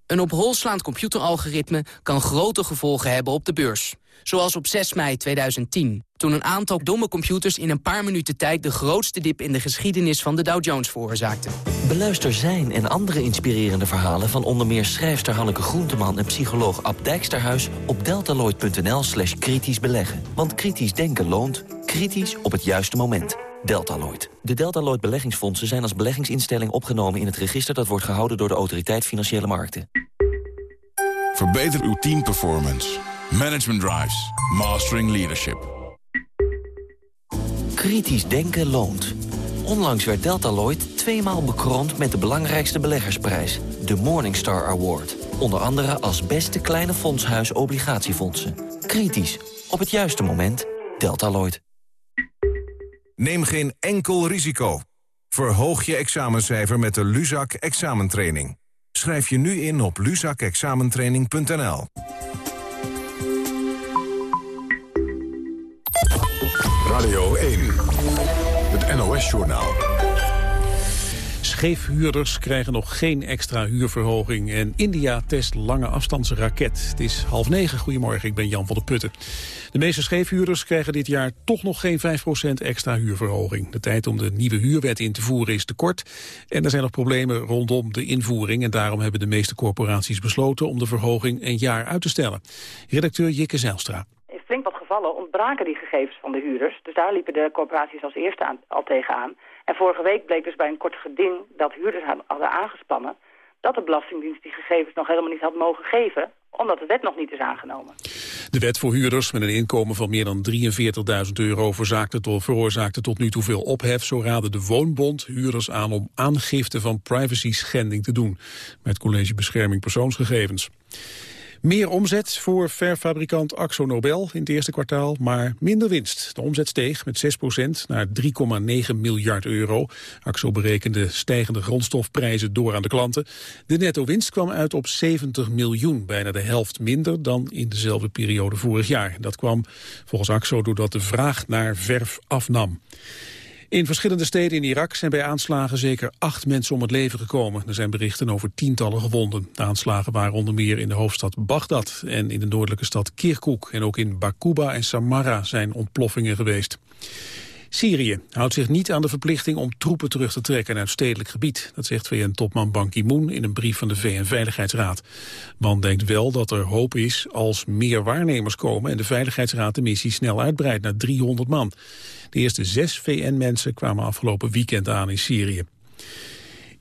Een op hol slaand computeralgoritme kan grote gevolgen hebben op de beurs. Zoals op 6 mei 2010, toen een aantal domme computers in een paar minuten tijd... de grootste dip in de geschiedenis van de Dow Jones veroorzaakten. Beluister zijn en andere inspirerende verhalen... van onder meer schrijfster Hanneke Groenteman en psycholoog Ab Dijksterhuis... op deltaloid.nl slash kritisch beleggen. Want kritisch denken loont. Kritisch op het juiste moment. Deltaloid. De Deltaloid beleggingsfondsen zijn als beleggingsinstelling opgenomen in het register dat wordt gehouden door de Autoriteit Financiële Markten. Verbeter uw teamperformance. Management Drives. Mastering Leadership. Kritisch denken loont. Onlangs werd Deltaloid tweemaal bekroond met de belangrijkste beleggersprijs, de Morningstar Award. Onder andere als beste kleine fondshuis obligatiefondsen. Kritisch. Op het juiste moment. Deltaloid. Neem geen enkel risico. Verhoog je examencijfer met de Luzak examentraining. Schrijf je nu in op luzakexamentraining.nl. Radio 1, het NOS-journaal. Scheefhuurders krijgen nog geen extra huurverhoging. En India test lange afstandsraket. Het is half negen. Goedemorgen, ik ben Jan van der Putten. De meeste scheefhuurders krijgen dit jaar toch nog geen 5% extra huurverhoging. De tijd om de nieuwe huurwet in te voeren is te kort. En er zijn nog problemen rondom de invoering. En daarom hebben de meeste corporaties besloten om de verhoging een jaar uit te stellen. Redacteur Jikke Zijlstra in flink wat gevallen ontbraken die gegevens van de huurders. Dus daar liepen de corporaties als eerste aan, al tegenaan. En vorige week bleek dus bij een kort geding dat huurders hadden aangespannen... dat de Belastingdienst die gegevens nog helemaal niet had mogen geven omdat de wet nog niet is aangenomen. De wet voor huurders met een inkomen van meer dan 43.000 euro veroorzaakte tot, nu toe veel ophef. Zo raadde de Woonbond huurders aan om aangifte van privacy schending te doen. Met College Bescherming Persoonsgegevens. Meer omzet voor verfabrikant Axo Nobel in het eerste kwartaal, maar minder winst. De omzet steeg met 6% naar 3,9 miljard euro. Axo berekende stijgende grondstofprijzen door aan de klanten. De netto-winst kwam uit op 70 miljoen, bijna de helft minder dan in dezelfde periode vorig jaar. Dat kwam volgens Axo doordat de vraag naar verf afnam. In verschillende steden in Irak zijn bij aanslagen zeker acht mensen om het leven gekomen. Er zijn berichten over tientallen gewonden. De aanslagen waren onder meer in de hoofdstad Bagdad en in de noordelijke stad Kirkuk. En ook in Bakuba en Samarra zijn ontploffingen geweest. Syrië houdt zich niet aan de verplichting om troepen terug te trekken uit stedelijk gebied. Dat zegt VN-topman Ban Ki-moon in een brief van de VN-veiligheidsraad. Ban denkt wel dat er hoop is als meer waarnemers komen en de Veiligheidsraad de missie snel uitbreidt naar 300 man. De eerste zes VN-mensen kwamen afgelopen weekend aan in Syrië.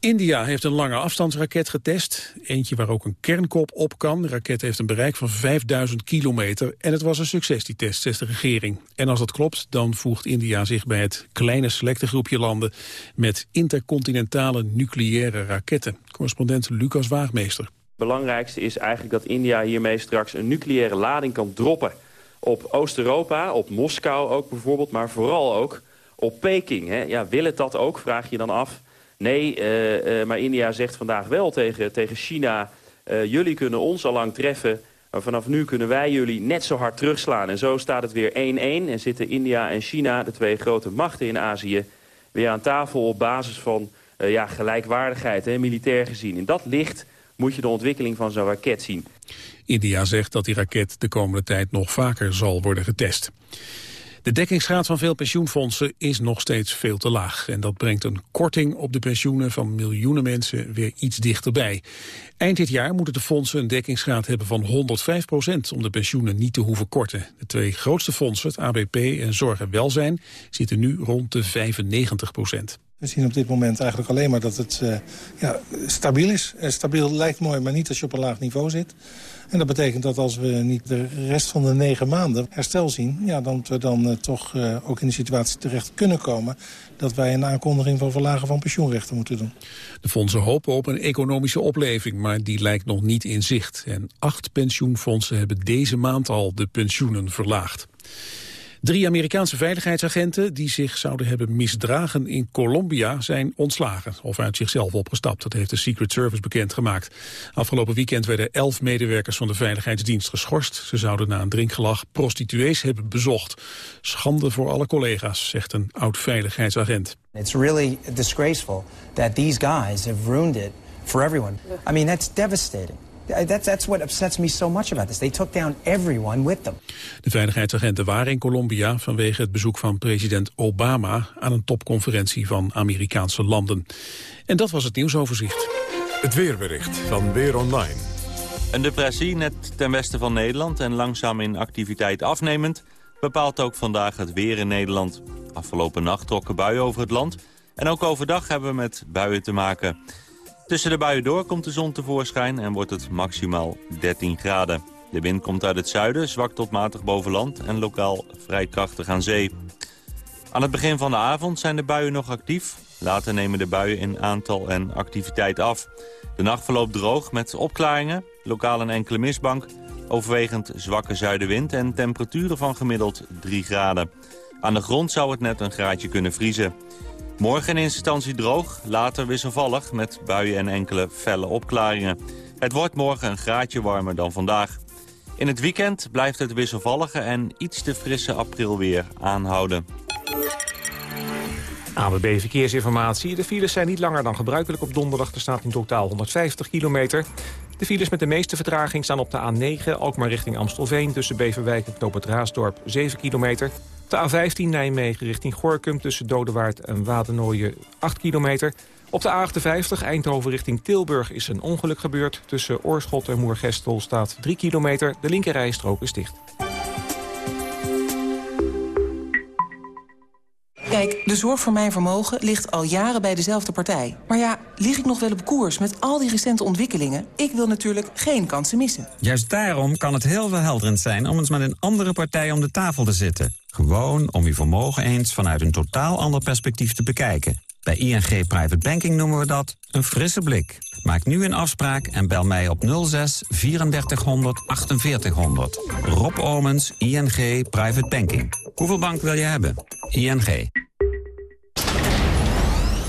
India heeft een lange afstandsraket getest. Eentje waar ook een kernkop op kan. De raket heeft een bereik van 5000 kilometer. En het was een succes, die test, zegt de regering. En als dat klopt, dan voegt India zich bij het kleine selecte groepje landen... met intercontinentale nucleaire raketten. Correspondent Lucas Waagmeester. Het belangrijkste is eigenlijk dat India hiermee straks een nucleaire lading kan droppen. Op Oost-Europa, op Moskou ook bijvoorbeeld, maar vooral ook op Peking. Hè. Ja, wil het dat ook, vraag je dan af... Nee, uh, uh, maar India zegt vandaag wel tegen, tegen China... Uh, jullie kunnen ons al lang treffen, maar vanaf nu kunnen wij jullie net zo hard terugslaan. En zo staat het weer 1-1 en zitten India en China, de twee grote machten in Azië... weer aan tafel op basis van ja, gelijkwaardigheid, hè, militair gezien. In dat licht moet je de ontwikkeling van zo'n raket zien. India zegt dat die raket de komende tijd nog vaker zal worden getest. De dekkingsgraad van veel pensioenfondsen is nog steeds veel te laag. En dat brengt een korting op de pensioenen van miljoenen mensen weer iets dichterbij. Eind dit jaar moeten de fondsen een dekkingsgraad hebben van 105 procent... om de pensioenen niet te hoeven korten. De twee grootste fondsen, het ABP en Zorg en Welzijn... zitten nu rond de 95 procent. We zien op dit moment eigenlijk alleen maar dat het uh, ja, stabiel is. Uh, stabiel lijkt mooi, maar niet als je op een laag niveau zit. En dat betekent dat als we niet de rest van de negen maanden herstel zien... Ja, dan we dan uh, toch ook in de situatie terecht kunnen komen... dat wij een aankondiging van verlagen van pensioenrechten moeten doen. De fondsen hopen op een economische opleving, maar die lijkt nog niet in zicht. En acht pensioenfondsen hebben deze maand al de pensioenen verlaagd. Drie Amerikaanse veiligheidsagenten die zich zouden hebben misdragen in Colombia zijn ontslagen of uit zichzelf opgestapt. Dat heeft de Secret Service bekendgemaakt. Afgelopen weekend werden elf medewerkers van de veiligheidsdienst geschorst. Ze zouden na een drinkgelag prostituees hebben bezocht. Schande voor alle collega's, zegt een oud-veiligheidsagent. It's really disgraceful that these guys have ruined it for everyone. I mean, that's devastating. That's, that's what upsets me so much about this. They took down everyone with them. De veiligheidsagenten waren in Colombia vanwege het bezoek van president Obama aan een topconferentie van Amerikaanse landen. En dat was het nieuwsoverzicht. Het weerbericht van Weer Online. Een depressie net ten westen van Nederland en langzaam in activiteit afnemend... bepaalt ook vandaag het weer in Nederland. Afgelopen nacht trokken buien over het land... en ook overdag hebben we met buien te maken... Tussen de buien door komt de zon tevoorschijn en wordt het maximaal 13 graden. De wind komt uit het zuiden, zwak tot matig boven land en lokaal vrij krachtig aan zee. Aan het begin van de avond zijn de buien nog actief. Later nemen de buien in aantal en activiteit af. De nacht verloopt droog met opklaringen, lokaal een enkele mistbank... overwegend zwakke zuidenwind en temperaturen van gemiddeld 3 graden. Aan de grond zou het net een graadje kunnen vriezen. Morgen in instantie droog, later wisselvallig met buien en enkele felle opklaringen. Het wordt morgen een graadje warmer dan vandaag. In het weekend blijft het wisselvallige en iets te frisse aprilweer aanhouden. ABB Verkeersinformatie. De files zijn niet langer dan gebruikelijk op donderdag. Er staat in totaal 150 kilometer. De files met de meeste vertraging staan op de A9, ook maar richting Amstelveen... tussen Beverwijk en Knoop het Raasdorp, 7 kilometer. De A15 Nijmegen richting Gorkum tussen Dodewaard en Wadernooien 8 kilometer. Op de A58 Eindhoven richting Tilburg is een ongeluk gebeurd. Tussen Oorschot en Moergestel staat 3 kilometer. De linkerrijstrook is dicht. Kijk, de zorg voor mijn vermogen ligt al jaren bij dezelfde partij. Maar ja, lig ik nog wel op koers met al die recente ontwikkelingen? Ik wil natuurlijk geen kansen missen. Juist daarom kan het heel verhelderend zijn om eens met een andere partij om de tafel te zitten. Gewoon om uw vermogen eens vanuit een totaal ander perspectief te bekijken. Bij ING Private Banking noemen we dat een frisse blik. Maak nu een afspraak en bel mij op 06 3400 4800. Rob Omens, ING Private Banking. Hoeveel bank wil je hebben? ING.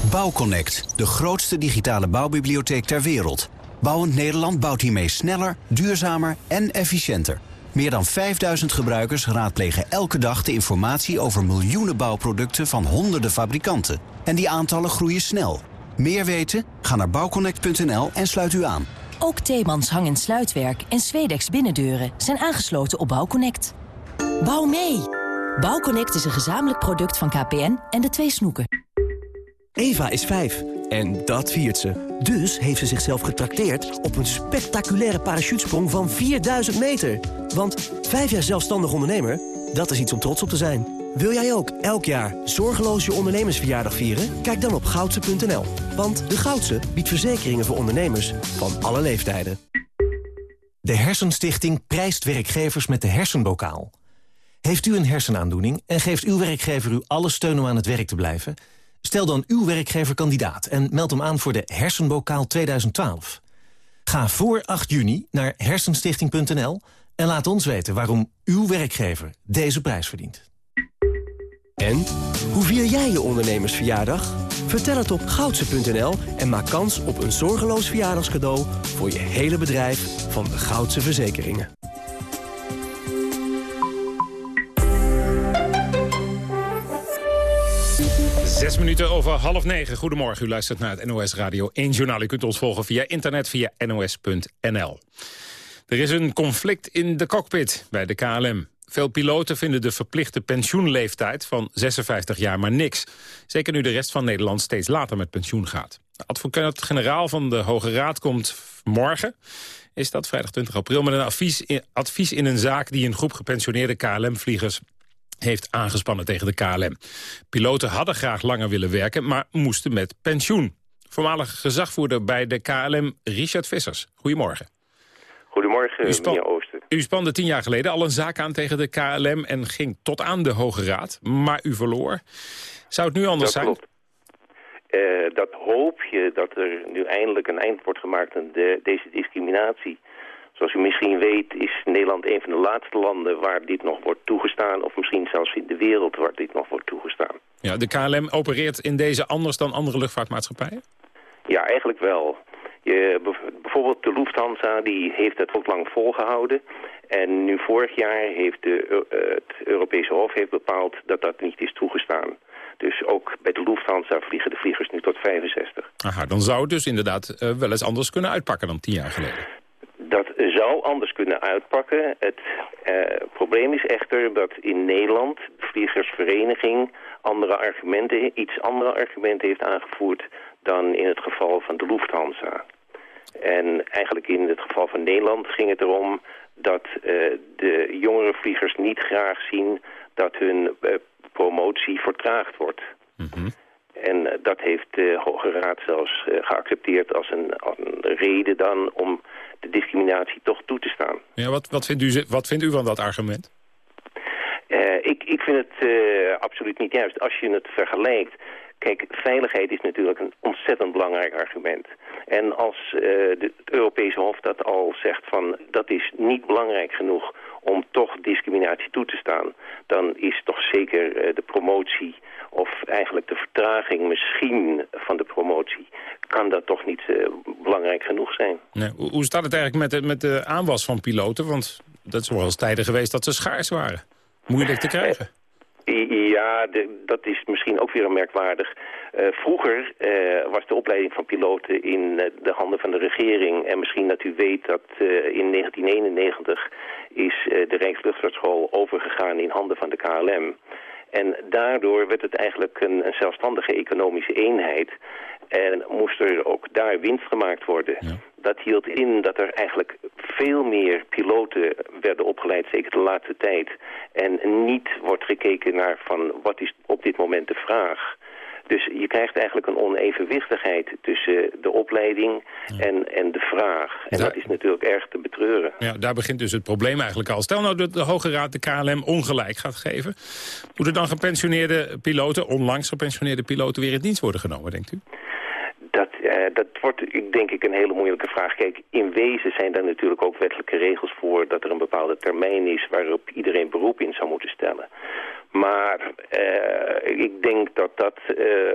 Bouwconnect, de grootste digitale bouwbibliotheek ter wereld. Bouwend Nederland bouwt hiermee sneller, duurzamer en efficiënter. Meer dan 5000 gebruikers raadplegen elke dag de informatie over miljoenen bouwproducten van honderden fabrikanten. En die aantallen groeien snel. Meer weten? Ga naar bouwconnect.nl en sluit u aan. Ook Theemans hang- en sluitwerk en Zwedex binnendeuren zijn aangesloten op Bouwconnect. Bouw mee! Bouwconnect is een gezamenlijk product van KPN en de twee snoeken. Eva is vijf en dat viert ze. Dus heeft ze zichzelf getrakteerd op een spectaculaire parachutesprong van 4000 meter. Want vijf jaar zelfstandig ondernemer, dat is iets om trots op te zijn. Wil jij ook elk jaar zorgeloos je ondernemersverjaardag vieren? Kijk dan op goudse.nl. Want de Goudse biedt verzekeringen voor ondernemers van alle leeftijden. De Hersenstichting prijst werkgevers met de hersenbokaal. Heeft u een hersenaandoening en geeft uw werkgever u alle steun om aan het werk te blijven? Stel dan uw werkgever kandidaat en meld hem aan voor de Hersenbokaal 2012. Ga voor 8 juni naar hersenstichting.nl en laat ons weten waarom uw werkgever deze prijs verdient. En? Hoe vier jij je ondernemersverjaardag? Vertel het op goudse.nl en maak kans op een zorgeloos verjaardagscadeau... voor je hele bedrijf van de Goudse Verzekeringen. Zes minuten over half negen. Goedemorgen, u luistert naar het NOS Radio 1 Journaal. U kunt ons volgen via internet via nos.nl. Er is een conflict in de cockpit bij de KLM. Veel piloten vinden de verplichte pensioenleeftijd van 56 jaar maar niks. Zeker nu de rest van Nederland steeds later met pensioen gaat. De advocaat-generaal van de Hoge Raad komt morgen is dat vrijdag 20 april... met een advies advies in een zaak die een groep gepensioneerde KLM-vliegers heeft aangespannen tegen de KLM. Piloten hadden graag langer willen werken, maar moesten met pensioen. Voormalig gezagvoerder bij de KLM, Richard Vissers. Goedemorgen. Goedemorgen, U meneer Ooster. U spande tien jaar geleden al een zaak aan tegen de KLM... en ging tot aan de Hoge Raad, maar u verloor. Zou het nu anders Dat zijn? klopt. Eh, dat hoop je dat er nu eindelijk een eind wordt gemaakt aan de, deze discriminatie. Zoals u misschien weet is Nederland een van de laatste landen waar dit nog wordt toegestaan. Of misschien zelfs in de wereld waar dit nog wordt toegestaan. Ja, de KLM opereert in deze anders dan andere luchtvaartmaatschappijen? Ja, eigenlijk wel. Je, bijvoorbeeld de Lufthansa die heeft het ook lang volgehouden. En nu vorig jaar heeft de, eh, het Europese Hof heeft bepaald dat dat niet is toegestaan. Dus ook bij de Lufthansa vliegen de vliegers nu tot 65. Aha, dan zou het dus inderdaad eh, wel eens anders kunnen uitpakken dan tien jaar geleden. Dat zou anders kunnen uitpakken. Het eh, probleem is echter dat in Nederland de vliegersvereniging andere argumenten, iets andere argumenten heeft aangevoerd dan in het geval van de Lufthansa. En eigenlijk in het geval van Nederland ging het erom dat eh, de jongere vliegers niet graag zien dat hun eh, promotie vertraagd wordt. En eh, dat heeft de Hoge Raad zelfs eh, geaccepteerd als een, als een reden dan om de discriminatie toch toe te staan. Ja, wat, wat, vindt u, wat vindt u van dat argument? Eh, ik, ik vind het eh, absoluut niet juist. Als je het vergelijkt... Kijk, veiligheid is natuurlijk een ontzettend belangrijk argument. En als eh, het Europese Hof dat al zegt van... dat is niet belangrijk genoeg om toch discriminatie toe te staan... dan is toch zeker eh, de promotie of eigenlijk de vertraging misschien van de promotie... kan dat toch niet eh, belangrijk genoeg zijn. Nee, hoe, hoe staat het eigenlijk met de, met de aanwas van piloten? Want dat is wel eens tijden geweest dat ze schaars waren. Moeilijk te krijgen. Ja, de- dat is misschien ook weer merkwaardig. Eh, vroeger eh, was de opleiding van piloten in eh, de handen van de regering. En misschien dat u weet dat in 1991 is de Rijksluchtvaartschool overgegaan in handen van de KLM. En daardoor werd het eigenlijk een, een zelfstandige economische eenheid. En moest er ook daar winst gemaakt worden. Dat hield in dat er eigenlijk veel meer piloten werden opgeleid, zeker de laatste tijd. En niet wordt gekeken naar van wat is op dit moment de vraag. Dus je krijgt eigenlijk een onevenwichtigheid tussen de opleiding en, en de vraag. En dat is natuurlijk erg te betreuren. Ja, daar begint dus het probleem eigenlijk al. Stel nou dat de Hoge Raad de KLM ongelijk gaat geven. Moeten dan gepensioneerde piloten, onlangs gepensioneerde piloten... weer in dienst worden genomen, denkt u? Uh, dat wordt denk ik een hele moeilijke vraag. Kijk, in wezen zijn daar natuurlijk ook wettelijke regels voor... dat er een bepaalde termijn is waarop iedereen beroep in zou moeten stellen. Maar uh, ik denk dat dat uh,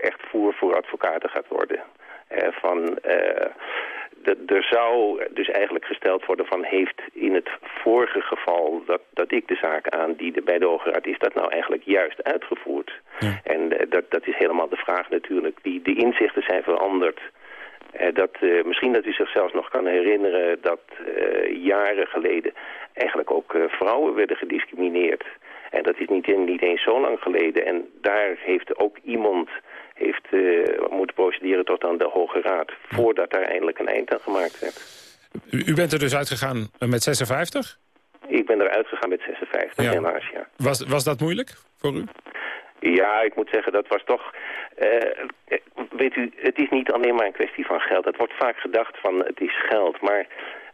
echt voer voor advocaten gaat worden. Uh, van, er zou dus eigenlijk gesteld worden van... heeft in het vorige geval dat, dat ik de zaak aandiende bij de Hoge Raad... is dat nou eigenlijk juist uitgevoerd? Ja. En dat, dat is helemaal de vraag natuurlijk. Die, de inzichten zijn veranderd... dat, uh, misschien dat u zich zelfs nog kan herinneren dat jaren geleden eigenlijk ook vrouwen werden gediscrimineerd. En dat is niet, niet eens zo lang geleden. En daar heeft ook iemand heeft, uh, moeten procederen tot aan de Hoge Raad... voordat daar eindelijk een eind aan gemaakt werd. U, u bent er dus uitgegaan met 56? Ik ben er uitgegaan met 56, ja. helaas, ja. Was, was dat moeilijk voor u? Ja, ik moet zeggen, dat was toch... Uh, weet u, het is niet alleen maar een kwestie van geld. Het wordt vaak gedacht van het is geld, maar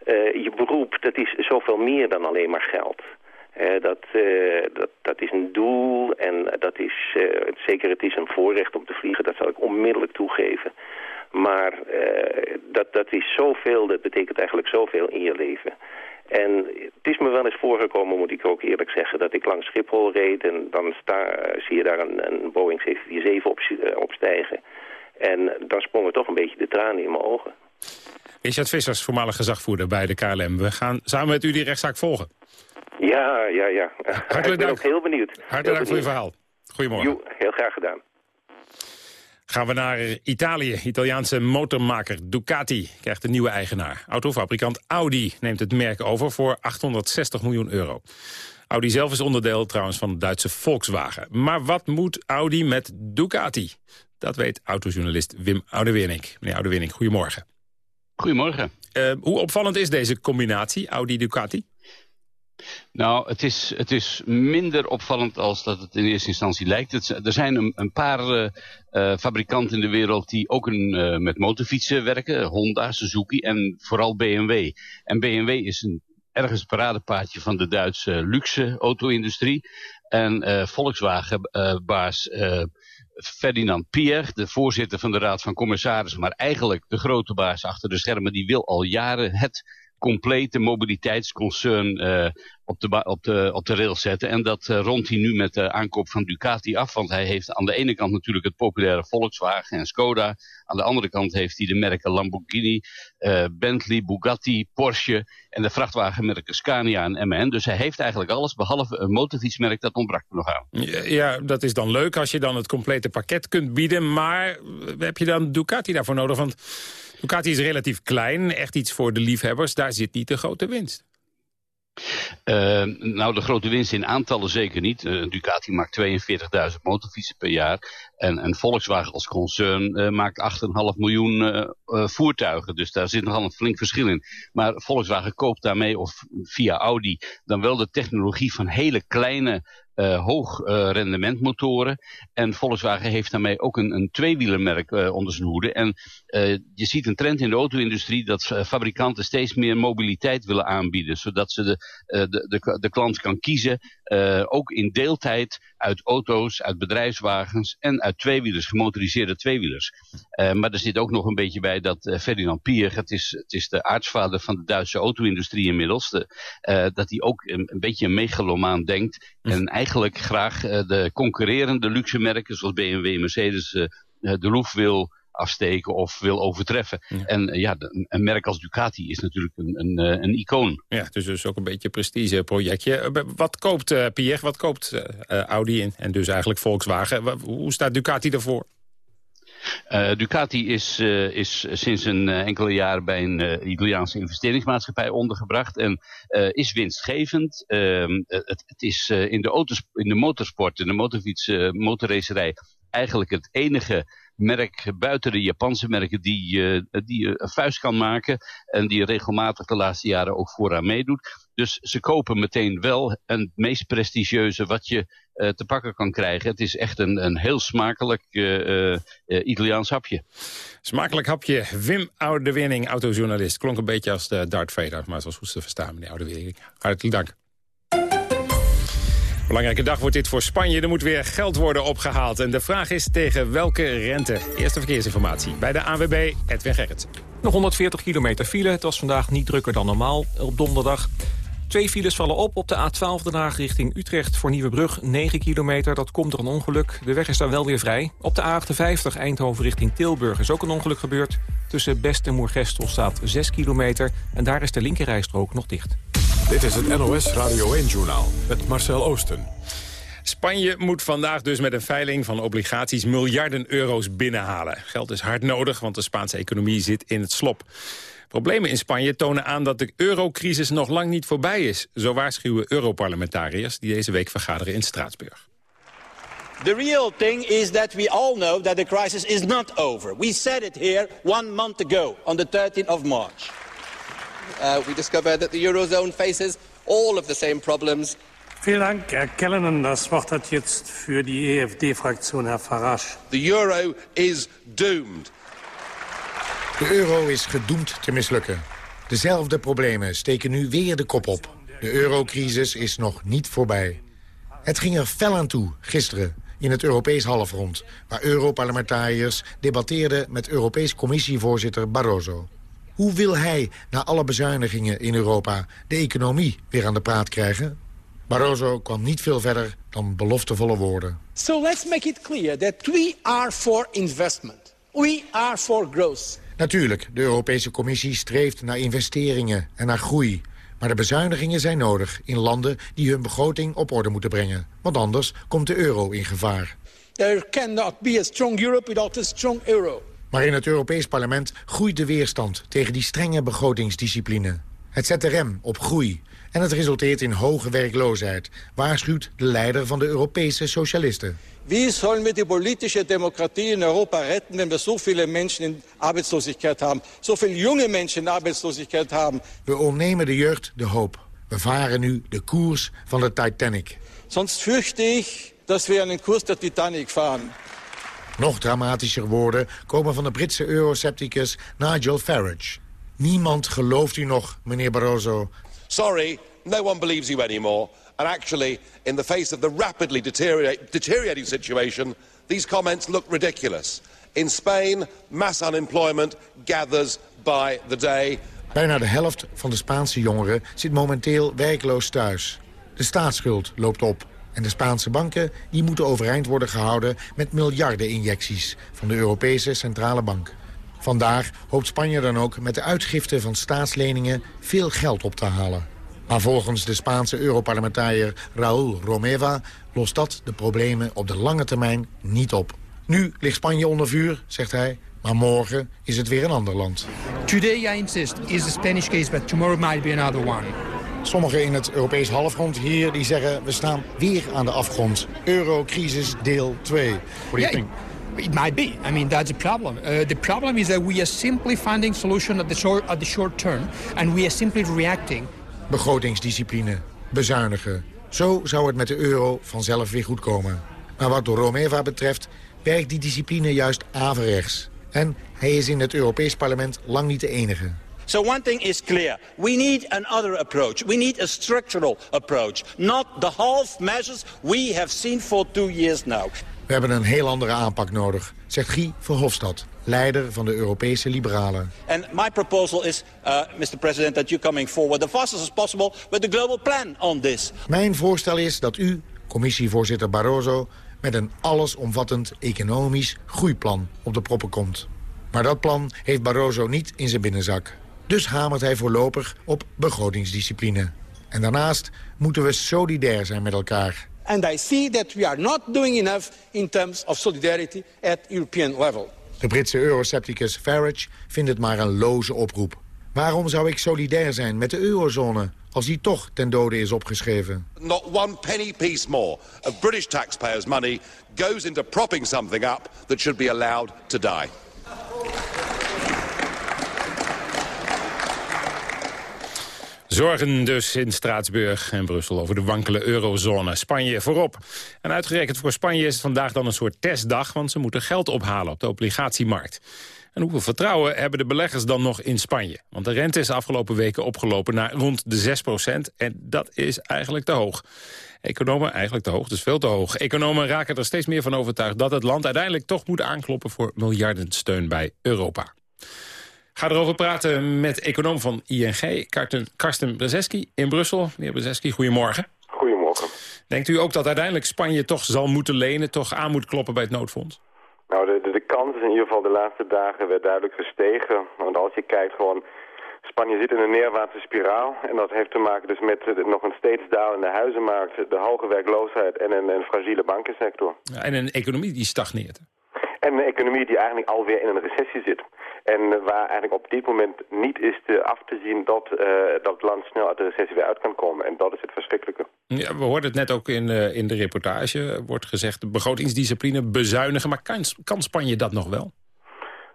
uh, je beroep, dat is zoveel meer dan alleen maar geld. Dat, uh, dat, dat is een doel en dat is, uh, zeker het is een voorrecht om te vliegen, dat zal ik onmiddellijk toegeven. Maar dat, dat is zoveel, dat betekent eigenlijk zoveel in je leven. En het is me wel eens voorgekomen, moet ik ook eerlijk zeggen, dat ik langs Schiphol reed en dan sta, zie je daar een, een Boeing 747 op, opstijgen. En dan sprongen toch een beetje de tranen in mijn ogen. Richard Vissers, voormalig gezagvoerder bij de KLM. We gaan samen met u die rechtszaak volgen. Ja, ja, ja. Hartelijk ik ben dank. ook heel benieuwd. Hartelijk dank voor uw verhaal. Goedemorgen. Jo, heel graag gedaan. Gaan we naar Italië. Italiaanse motormaker Ducati krijgt een nieuwe eigenaar. Autofabrikant Audi neemt het merk over voor 860 miljoen euro. Audi zelf is onderdeel trouwens van het Duitse Volkswagen. Maar wat moet Audi met Ducati? Dat weet autojournalist Wim Oudewerink. Meneer Oudewerink, goedemorgen. Goedemorgen. Uh, hoe opvallend is deze combinatie Audi-Ducati? Nou, het is, het is minder opvallend als dat het in eerste instantie lijkt. Er zijn een, een paar uh, uh, fabrikanten in de wereld die ook een, uh, met motorfietsen werken. Honda, Suzuki en vooral BMW. En BMW is een ergens een paradepaardje van de Duitse luxe auto-industrie. En Volkswagen-baas Ferdinand Pier, de voorzitter van de Raad van Commissarissen... maar eigenlijk de grote baas achter de schermen, die wil al jaren het complete mobiliteitsconcern uh, op, de, op, de, op de rails zetten. En dat uh, rondt hij nu met de aankoop van Ducati af. Want hij heeft aan de ene kant natuurlijk het populaire Volkswagen en Skoda. Aan de andere kant heeft hij de merken Lamborghini, uh, Bentley, Bugatti, Porsche en de vrachtwagenmerken Scania en MAN. Dus hij heeft eigenlijk alles behalve een motorfietsmerk dat ontbrak nog aan. Ja, dat is dan leuk als je dan het complete pakket kunt bieden. Maar heb je dan Ducati daarvoor nodig? Want Ducati is relatief klein, echt iets voor de liefhebbers. Daar zit niet de grote winst. Uh, nou, de grote winst in aantallen zeker niet. Uh, Ducati maakt 42.000 motorfietsen per jaar. En, en Volkswagen als concern uh, maakt 8,5 miljoen voertuigen. Dus daar zit nogal een flink verschil in. Maar Volkswagen koopt daarmee, of via Audi, dan wel de technologie van hele kleine uh, hoog uh, rendementmotoren. En Volkswagen heeft daarmee ook een, een tweewielermerk uh, onder zijn hoede. En je ziet een trend in de auto-industrie dat fabrikanten steeds meer mobiliteit willen aanbieden. Zodat ze de, de, de, de klant kan kiezen, ook in deeltijd, uit auto's, uit bedrijfswagens en uit tweewielers, gemotoriseerde tweewielers. maar er zit ook nog een beetje bij dat Ferdinand Pier, het is, het is de aartsvader van de Duitse auto-industrie inmiddels, de, dat hij ook een, een beetje een megalomaan denkt en eigenlijk graag uh, de concurrerende luxe merken zoals BMW, Mercedes, uh, de loef wil afsteken of wil overtreffen. Ja. En uh, ja, een merk als Ducati is natuurlijk een, een, een icoon. Ja, dus dus ook een beetje een prestigeprojectje. Wat koopt Pierre, wat koopt Audi en, en dus eigenlijk Volkswagen? Hoe staat Ducati? Uh, Ducati is, uh, is sinds een uh, enkele jaren bij een Italiaanse investeringsmaatschappij ondergebracht en is winstgevend. Ehm, het, het, is in de, auto's, in de motorsport, in de motorfiets, motorracerij eigenlijk het enige merk buiten de Japanse merken die, uh, die een vuist kan maken. En die regelmatig de laatste jaren ook vooraan meedoet. Dus ze kopen meteen wel het meest prestigieuze wat je uh, te pakken kan krijgen. Het is echt een, een heel smakelijk Italiaans hapje. Smakelijk hapje. Wim Oudewinning, autojournalist. Klonk een beetje als de Darth Vader, maar het was goed te verstaan, meneer Oudewinning. Hartelijk dank. Belangrijke dag wordt dit voor Spanje. Er moet weer geld worden opgehaald. En de vraag is tegen welke rente? Eerste verkeersinformatie bij de ANWB, Edwin Gerrit. Nog 140 kilometer file. Het was vandaag niet drukker dan normaal op donderdag. Twee files vallen op op de A12 Den richting Utrecht voor Nieuwebrug. 9 kilometer, dat komt door een ongeluk. De weg is daar wel weer vrij. Op de A58 Eindhoven richting Tilburg is ook een ongeluk gebeurd. Tussen Best en Moergestel staat 6 kilometer. En daar is de linkerrijstrook nog dicht. Dit is het NOS Radio 1-journaal met Marcel Oosten. Spanje moet vandaag dus met een veiling van obligaties miljarden euro's binnenhalen. Geld is hard nodig, want de Spaanse economie zit in het slop. Problemen in Spanje tonen aan dat de eurocrisis nog lang niet voorbij is. Zo waarschuwen Europarlementariërs die deze week vergaderen in Straatsburg. The real thing is that we all know that the crisis is not over. We said it here one month ago, on the 13th of March. Uh, we discovered that the Eurozone faces all of the same problems. Vielen Dank, Herr Kellenen. Das Wort hat jetzt für die EFD-Fraktion Herr Farage. The euro is doomed. De euro is gedoemd te mislukken. Dezelfde problemen steken nu weer de kop op. De eurocrisis is nog niet voorbij. Het ging er fel aan toe gisteren in het Europees halfrond... waar Europarlementariërs debatteerden met Europees Commissievoorzitter Barroso. Hoe wil hij, na alle bezuinigingen in Europa, de economie weer aan de praat krijgen? Barroso kwam niet veel verder dan beloftevolle woorden. So let's make it clear that we are for investment. We are for growth. Natuurlijk, de Europese Commissie streeft naar investeringen en naar groei. Maar de bezuinigingen zijn nodig in landen die hun begroting op orde moeten brengen. Want anders komt de euro in gevaar. There cannot be a strong Europe without a strong euro. Maar in het Europees Parlement groeit de weerstand tegen die strenge begrotingsdiscipline. Het zet de rem op groei en het resulteert in hoge werkloosheid, waarschuwt de leider van de Europese socialisten. Wie sollen wir die politische Demokratie in Europa retten, wenn wir so viele Menschen in Arbeitslosigkeit haben, so viele junge Menschen in Arbeitslosigkeit haben? We ontnemen de jeugd de hoop. We varen nu de koers van de Titanic. Sonst fürchte ich, dass wir einen Kurs der Titanic fahren. Nog dramatischer woorden komen van de Britse euroscepticus Nigel Farage. Niemand gelooft u nog, meneer Barroso. Sorry, no one believes you anymore. And actually, in the face of the rapidly deteriorating situation, these comments look ridiculous. In Spain, mass unemployment gathers by the day. Bijna de helft van de Spaanse jongeren zit momenteel werkloos thuis. De staatsschuld loopt op. En de Spaanse banken die moeten overeind worden gehouden... met miljarden injecties van de Europese Centrale Bank. Vandaag hoopt Spanje dan ook met de uitgifte van staatsleningen... veel geld op te halen. Maar volgens de Spaanse Europarlementariër Raúl Romeva... lost dat de problemen op de lange termijn niet op. Nu ligt Spanje onder vuur, zegt hij, maar morgen is het weer een ander land. Today, I insist, is the Spanish case, but tomorrow might be another one. Sommigen in het Europees halfgrond hier die zeggen... we staan weer aan de afgrond. Eurocrisis deel 2. What do you think? It might be. I mean, that's the problem. Uh, the problem is that we are simply finding solution at the short, at the short term, and we are simply reacting. Begrotingsdiscipline, bezuinigen. Zo zou het met de euro vanzelf weer goed komen. Maar wat de Romeva betreft werkt die discipline juist averechts. En hij is in het Europees Parlement lang niet de enige. So one thing is clear. We need another approach. We need a structural approach. Not the half measures we have seen for two years now. We hebben een heel andere aanpak nodig, zegt Guy Verhofstadt, leider van de Europese Liberalen. And my proposal is, uh, Mr. President, that you coming forward the fastest as possible with a global plan on this. Mijn voorstel is dat u, commissievoorzitter Barroso, met een allesomvattend economisch groeiplan op de proppen komt. Maar dat plan heeft Barroso niet in zijn binnenzak. Dus hamert hij voorlopig op begrotingsdiscipline. En daarnaast moeten we solidair zijn met elkaar. And I see that we are not doing enough in terms of solidarity at European level. De Britse euroscepticus Farage vindt het maar een loze oproep. Waarom zou ik solidair zijn met de eurozone als die toch ten dode is opgeschreven. Not one penny piece more of British taxpayers' money goes into propping something up that should be allowed to die. Zorgen dus in Straatsburg en Brussel over de wankele eurozone. Spanje voorop. En uitgerekend voor Spanje is het vandaag dan een soort testdag... want ze moeten geld ophalen op de obligatiemarkt. En hoeveel vertrouwen hebben de beleggers dan nog in Spanje? Want de rente is de afgelopen weken opgelopen naar rond de 6% En dat is eigenlijk te hoog. Economen, eigenlijk te hoog, dus veel te hoog. Economen raken er steeds meer van overtuigd dat het land uiteindelijk toch moet aankloppen voor miljardensteun bij Europa. Ga erover praten met econoom van ING, Karsten Brzeski in Brussel. Meneer Brzeski, goedemorgen. Goedemorgen. Denkt u ook dat uiteindelijk Spanje toch zal moeten lenen, toch aan moet kloppen bij het noodfonds? Nou, de, de, de kans is in ieder geval de laatste dagen weer duidelijk gestegen. Want als je kijkt gewoon, Spanje zit in een neerwaartse spiraal. En dat heeft te maken dus met de, nog een steeds dalende huizenmarkt, de hoge werkloosheid en een, een fragiele bankensector. Ja, en een economie die stagneert. En een economie die eigenlijk alweer in een recessie zit. En waar eigenlijk op dit moment niet is te af te zien dat, uh, dat het land snel uit de recessie weer uit kan komen. En dat is het verschrikkelijke. Ja, we hoorden het net ook in, uh, in de reportage. wordt gezegd begrotingsdiscipline bezuinigen. Maar kan, kan Spanje dat nog wel?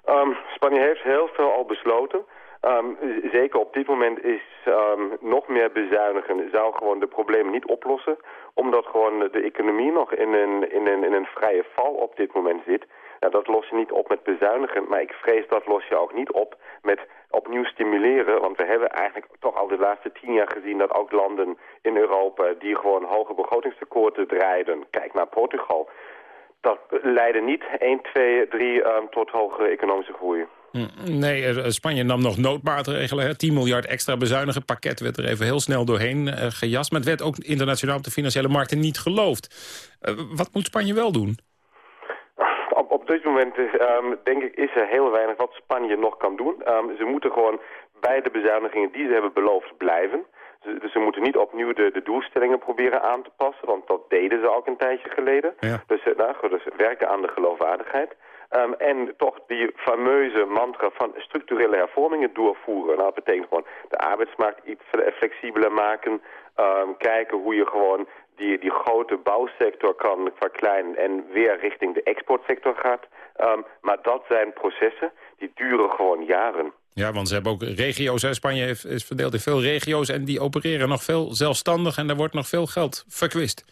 Um, Spanje heeft heel veel al besloten. Um, zeker op dit moment is um, nog meer bezuinigen zou gewoon de problemen niet oplossen. Omdat gewoon de economie nog in een, in een, in een vrije val op dit moment zit. Nou, dat los je niet op met bezuinigen, maar ik vrees dat los je ook niet op met opnieuw stimuleren. Want we hebben eigenlijk toch al de laatste tien jaar gezien dat ook landen in Europa die gewoon hoge begrotingstekorten draaiden, kijk naar Portugal, dat leidde niet 1, 2, 3 um, tot hogere economische groei. Hm, nee, eh, Spanje nam nog noodmaatregelen. Hè? 10 miljard extra bezuinigen. pakket werd er even heel snel doorheen uh, gejast. Maar het werd ook internationaal op de financiële markten niet geloofd. Uh, wat moet Spanje wel doen? Op, op dit moment um, denk ik is er heel weinig wat Spanje nog kan doen. Um, ze moeten gewoon bij de bezuinigingen die ze hebben beloofd blijven. Ze, dus ze moeten niet opnieuw de, de doelstellingen proberen aan te passen, want dat deden ze ook een tijdje geleden. Ja. Dus, nou, dus werken aan de geloofwaardigheid. Um, en toch die fameuze mantra van structurele hervormingen doorvoeren. Nou, dat betekent gewoon de arbeidsmarkt iets flexibeler maken. Um, kijken hoe je gewoon die, die grote bouwsector kan verkleinen en weer richting de exportsector gaat. Um, maar dat zijn processen die duren gewoon jaren. Ja, want ze hebben ook regio's. Spanje heeft, is verdeeld in veel regio's en die opereren nog veel zelfstandig en er wordt nog veel geld verkwist.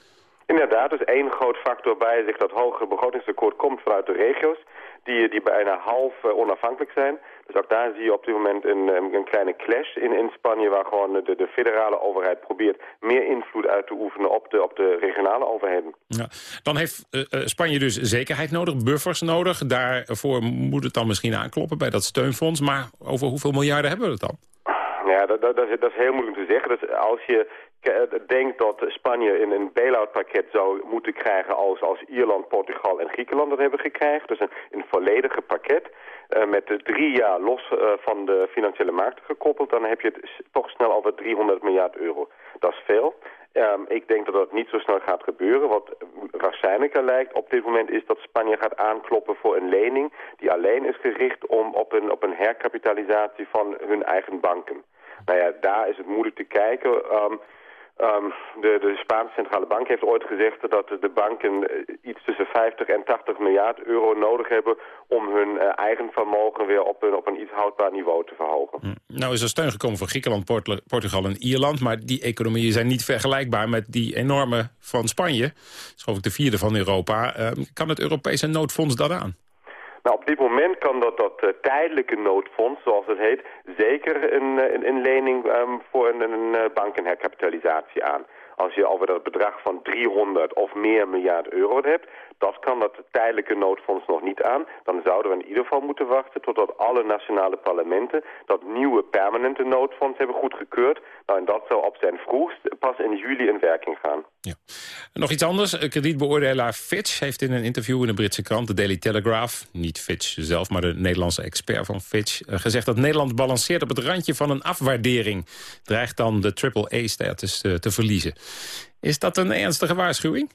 Inderdaad, dus één groot factor bij zich dat hogere begrotingstekort komt vanuit de regio's die, die bijna half uh, onafhankelijk zijn. Dus ook daar zie je op dit moment een, een kleine clash in, in Spanje... waar gewoon de, de federale overheid probeert meer invloed uit te oefenen op de, op de regionale overheden. Ja. Dan heeft uh, Spanje dus zekerheid nodig, buffers nodig. Daarvoor moet het dan misschien aankloppen bij dat steunfonds. Maar over hoeveel miljarden hebben we het dan? Dat, dat, dat, is, dat is heel moeilijk te zeggen. Dus als je denkt dat Spanje in een bail-out pakket zou moeten krijgen als, als Ierland, Portugal en Griekenland dat hebben gekregen. Dus een, een volledige pakket uh, met drie jaar los uh, van de financiële markten gekoppeld. Dan heb je het toch snel over 300 miljard euro. Dat is veel. Um, ik denk dat dat niet zo snel gaat gebeuren. Wat waarschijnlijker lijkt op dit moment is dat Spanje gaat aankloppen voor een lening... die alleen is gericht om op een, op een herkapitalisatie van hun eigen banken. Nou ja, daar is het moeilijk te kijken... Um, Um, de, de Spaanse Centrale Bank heeft ooit gezegd dat de banken eh, iets tussen 50 en 80 miljard euro nodig hebben om hun uh, eigen vermogen weer op een, op een iets houdbaar niveau te verhogen. Hm. Nou is er steun gekomen voor Griekenland, Port Portugal en Ierland, maar die economieën zijn niet vergelijkbaar met die enorme van Spanje. Dat ik de vierde van Europa. Uh, kan het Europese noodfonds dat aan? Nou, op dit moment kan dat, dat uh, tijdelijke noodfonds, zoals het heet, zeker een, eh, een, lening um, voor een, een eh, bankenherkapitalisatie aan. Als je over dat bedrag van 300 of meer miljard euro hebt, dat kan dat tijdelijke noodfonds nog niet aan. Dan zouden we in ieder geval moeten wachten totdat alle nationale parlementen dat nieuwe permanente noodfonds hebben goedgekeurd. Nou, en dat zou op zijn vroegst pas in juli in werking gaan. Ja. Nog iets anders. Kredietbeoordelaar Fitch heeft in een interview in de Britse krant, de Daily Telegraph, niet Fitch zelf, maar de Nederlandse expert van Fitch, eh, gezegd dat Nederland balanceert op het randje van een afwaardering. Dreigt dan de te, te verliezen. Is dat een ernstige waarschuwing?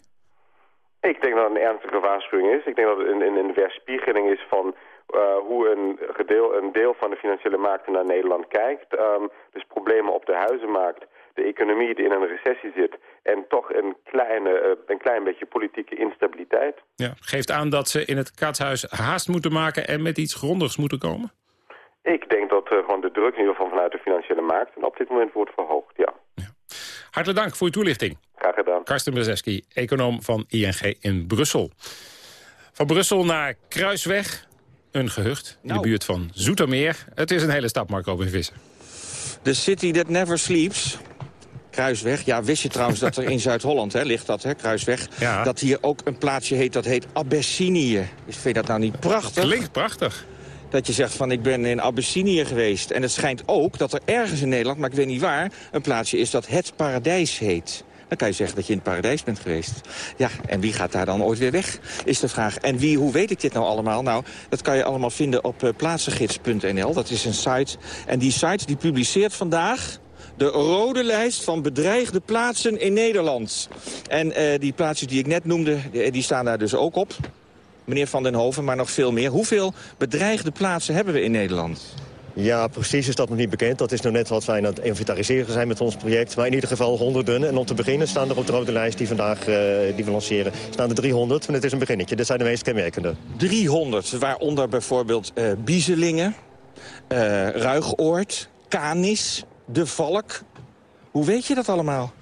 Ik denk dat het een ernstige waarschuwing is. Ik denk dat het een, een, een weerspiegeling is van uh, hoe een, gedeel, een deel van de financiële markten naar Nederland kijkt. Um, dus problemen op de huizenmarkt de economie die in een recessie zit... en toch een, kleine, een klein beetje politieke instabiliteit. Ja, geeft aan dat ze in het katshuis haast moeten maken... en met iets grondigs moeten komen? Ik denk dat uh, gewoon de druk in ieder geval vanuit de financiële markt... op dit moment wordt verhoogd, ja. ja. Hartelijk dank voor uw toelichting. Graag gedaan. Karsten Brzeski, econoom van ING in Brussel. Van Brussel naar Kruisweg, een gehucht in de Nou. buurt van Zoetermeer. Het is een hele stap, Marco in Visser. The city that never sleeps. Kruisweg. Ja, wist je trouwens dat er in <laughs> Zuid-Holland hè, ligt dat, hè, Kruisweg... Ja. dat hier ook een plaatsje heet, dat heet Abyssinië. Vind je dat nou niet prachtig? Klinkt prachtig. Dat je zegt van ik ben in Abyssinië geweest. En het schijnt ook dat er ergens in Nederland, maar ik weet niet waar... een plaatsje is dat Het Paradijs heet. Dan kan je zeggen dat je in het paradijs bent geweest. Ja, en wie gaat daar dan ooit weer weg, is de vraag. En wie, hoe weet ik dit nou allemaal? Nou, dat kan je allemaal vinden op uh, plaatsengids.nl. Dat is een site. En die site die publiceert vandaag de rode lijst van bedreigde plaatsen in Nederland. En uh, die plaatsjes die ik net noemde, die staan daar dus ook op. Meneer Van den Hoven, maar nog veel meer. Hoeveel bedreigde plaatsen hebben we in Nederland? Ja, precies is dat nog niet bekend. Dat is nog net wat wij aan het inventariseren zijn met ons project. Maar in ieder geval honderden. En om te beginnen staan er op de rode lijst die vandaag uh, die we lanceren... staan er 300, en het is een beginnetje. Dat zijn de meest kenmerkende. 300, waaronder bijvoorbeeld uh, Biezelingen, uh, Ruigoord, Kanis, De Valk. Hoe weet je dat allemaal?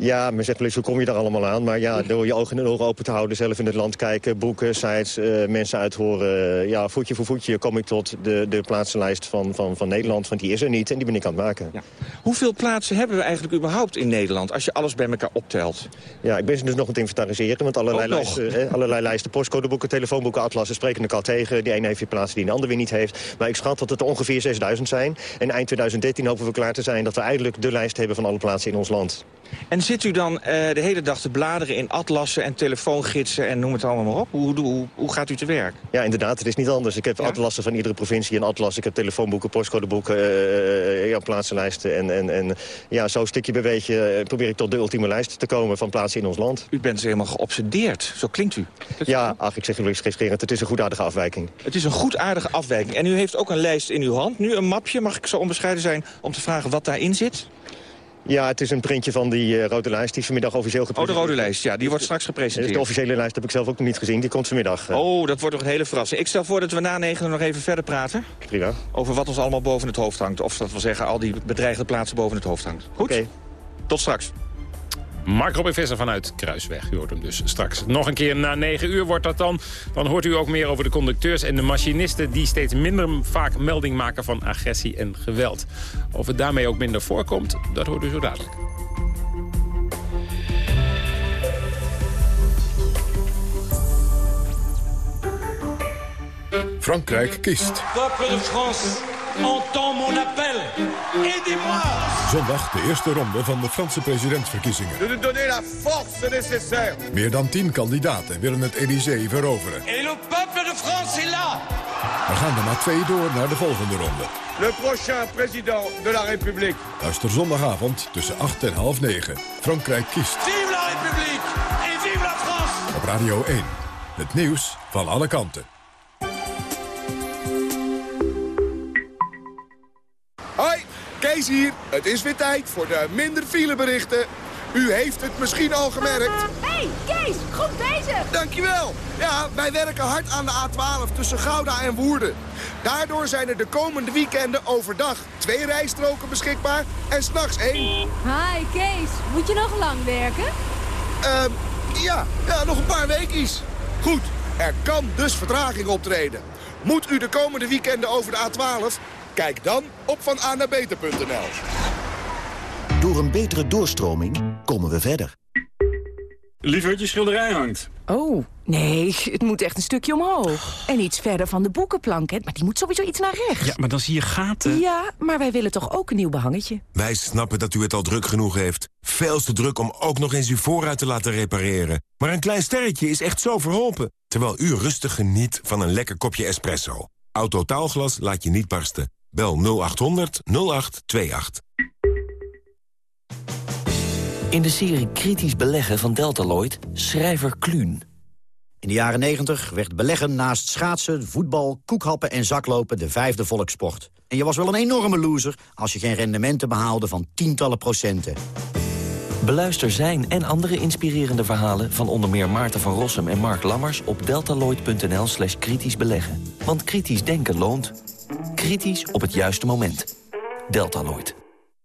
Ja, men zegt wel eens, hoe kom je daar allemaal aan? Maar ja, door je ogen en oren open te houden, zelf in het land kijken... boeken, sites, uh, mensen uithoren. ja, voetje voor voetje kom ik tot de, de plaatsenlijst van, van, van Nederland. Want die is er niet en die ben ik aan het maken. Ja. Hoeveel plaatsen hebben we eigenlijk überhaupt in Nederland... als je alles bij elkaar optelt? Ja, ik ben ze dus nog aan het inventariseren. Want allerlei, lijsten, eh, allerlei lijsten, postcodeboeken, telefoonboeken, atlassen... spreken elkaar tegen. Die ene heeft weer plaatsen die een ander weer niet heeft. Maar ik schat dat het er ongeveer 6000 zijn. En eind 2013 hopen we klaar te zijn... dat we eindelijk de lijst hebben van alle plaatsen in ons land. En zit u dan uh, de hele dag te bladeren in atlassen en telefoongidsen en noem het allemaal maar op? Hoe, hoe, hoe gaat u te werk? Ja, inderdaad, het is niet anders. Ik heb ja? atlassen van iedere provincie een atlas. Ik heb telefoonboeken, postcodeboeken, uh, ja, plaatsenlijsten. En, en, en ja, zo stukje bij beetje probeer ik tot de ultieme lijst te komen van plaatsen in ons land. U bent helemaal geobsedeerd, zo klinkt u. Ja, ach, ik zeg u gekscherend, het is een goedaardige afwijking. Het is een goedaardige afwijking. En u heeft ook een lijst in uw hand, nu een mapje. Mag ik zo onbescheiden zijn om te vragen wat daarin zit? Ja, het is een printje van die uh, rode lijst. Die vanmiddag officieel gepresenteerd. Oh, de rode lijst, ja. Die wordt straks gepresenteerd. De officiële lijst heb ik zelf ook nog niet gezien. Die komt vanmiddag. Uh. Oh, dat wordt nog een hele verrassing. Ik stel voor dat we na negen nog even verder praten. Prima. Over wat ons allemaal boven het hoofd hangt. Of dat wil zeggen, al die bedreigde plaatsen boven het hoofd hangt. Goed? Okay. Tot straks. Mark Robin Visser vanuit Kruisweg. U hoort hem dus straks. Nog een keer na 9 uur wordt dat dan. Dan hoort u ook meer over de conducteurs en de machinisten... die steeds minder vaak melding maken van agressie en geweld. Of het daarmee ook minder voorkomt, dat hoort u zo dadelijk. Frankrijk kiest. Peuple de France, entend mon appel. Aidez-moi! Zondag de eerste ronde van de Franse presidentsverkiezingen. De donner la force nécessaire. Meer dan tien kandidaten willen het Élysée veroveren. Et le peuple de France est là! Er gaan er maar twee door naar de volgende ronde. Le prochain président de la République. Luister zondagavond tussen 8 en half 9. Frankrijk kiest. Vive la République et vive la France! Op Radio 1. Het nieuws van alle kanten. Hoi, Kees hier. Het is weer tijd voor de minder fileberichten. U heeft het misschien al gemerkt. Hey, Kees, goed bezig. Dankjewel. Ja, wij werken hard aan de A12 tussen Gouda en Woerden. Daardoor zijn er de komende weekenden overdag twee rijstroken beschikbaar en s'nachts één. Hi, Kees. Moet je nog lang werken? Uh, ja, ja, nog een paar weekjes. Goed, er kan dus vertraging optreden. Moet u de komende weekenden over de A12? Kijk dan op vananabeter.nl. Door een betere doorstroming komen we verder. Lieverd, je schilderij hangt. Oh, nee, het moet echt een stukje omhoog. En iets verder van de boekenplank, hè? maar die moet sowieso iets naar rechts. Ja, maar dan zie je gaten. Ja, maar wij willen toch ook een nieuw behangetje? Wij snappen dat u het al druk genoeg heeft. Veel te druk om ook nog eens uw voorruit te laten repareren. Maar een klein sterretje is echt zo verholpen. Terwijl u rustig geniet van een lekker kopje espresso. Autotaalglas laat je niet barsten. Bel 0800 0828. In de serie Kritisch Beleggen van Deltaloid, schrijver Kluun. In de jaren 90 werd beleggen naast schaatsen, voetbal, koekhappen en zaklopen de vijfde volkssport. En je was wel een enorme loser als je geen rendementen behaalde van tientallen procenten. Beluister zijn en andere inspirerende verhalen van onder meer Maarten van Rossum en Mark Lammers op deltaloid.nl slash kritisch beleggen. Want kritisch denken loont. Kritisch op het juiste moment. Deltaloid.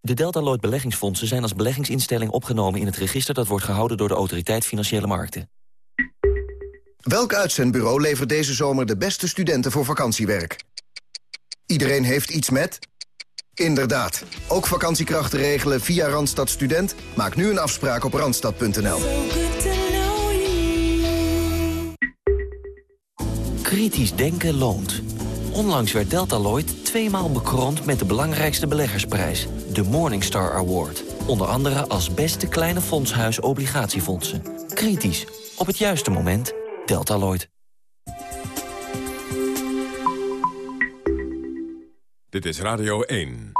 De Deltaloid beleggingsfondsen zijn als beleggingsinstelling opgenomen in het register dat wordt gehouden door de Autoriteit Financiële Markten. Welk uitzendbureau levert deze zomer de beste studenten voor vakantiewerk? Iedereen heeft iets met... Inderdaad. Ook vakantiekrachten regelen via Randstad Student? Maak nu een afspraak op randstad.nl. Kritisch denken loont. Onlangs werd Deltaloid tweemaal bekroond met de belangrijkste beleggersprijs, de Morningstar Award. Onder andere als beste kleine fondshuis obligatiefondsen. Kritisch. Op het juiste moment. Deltaloid. Dit is Radio 1.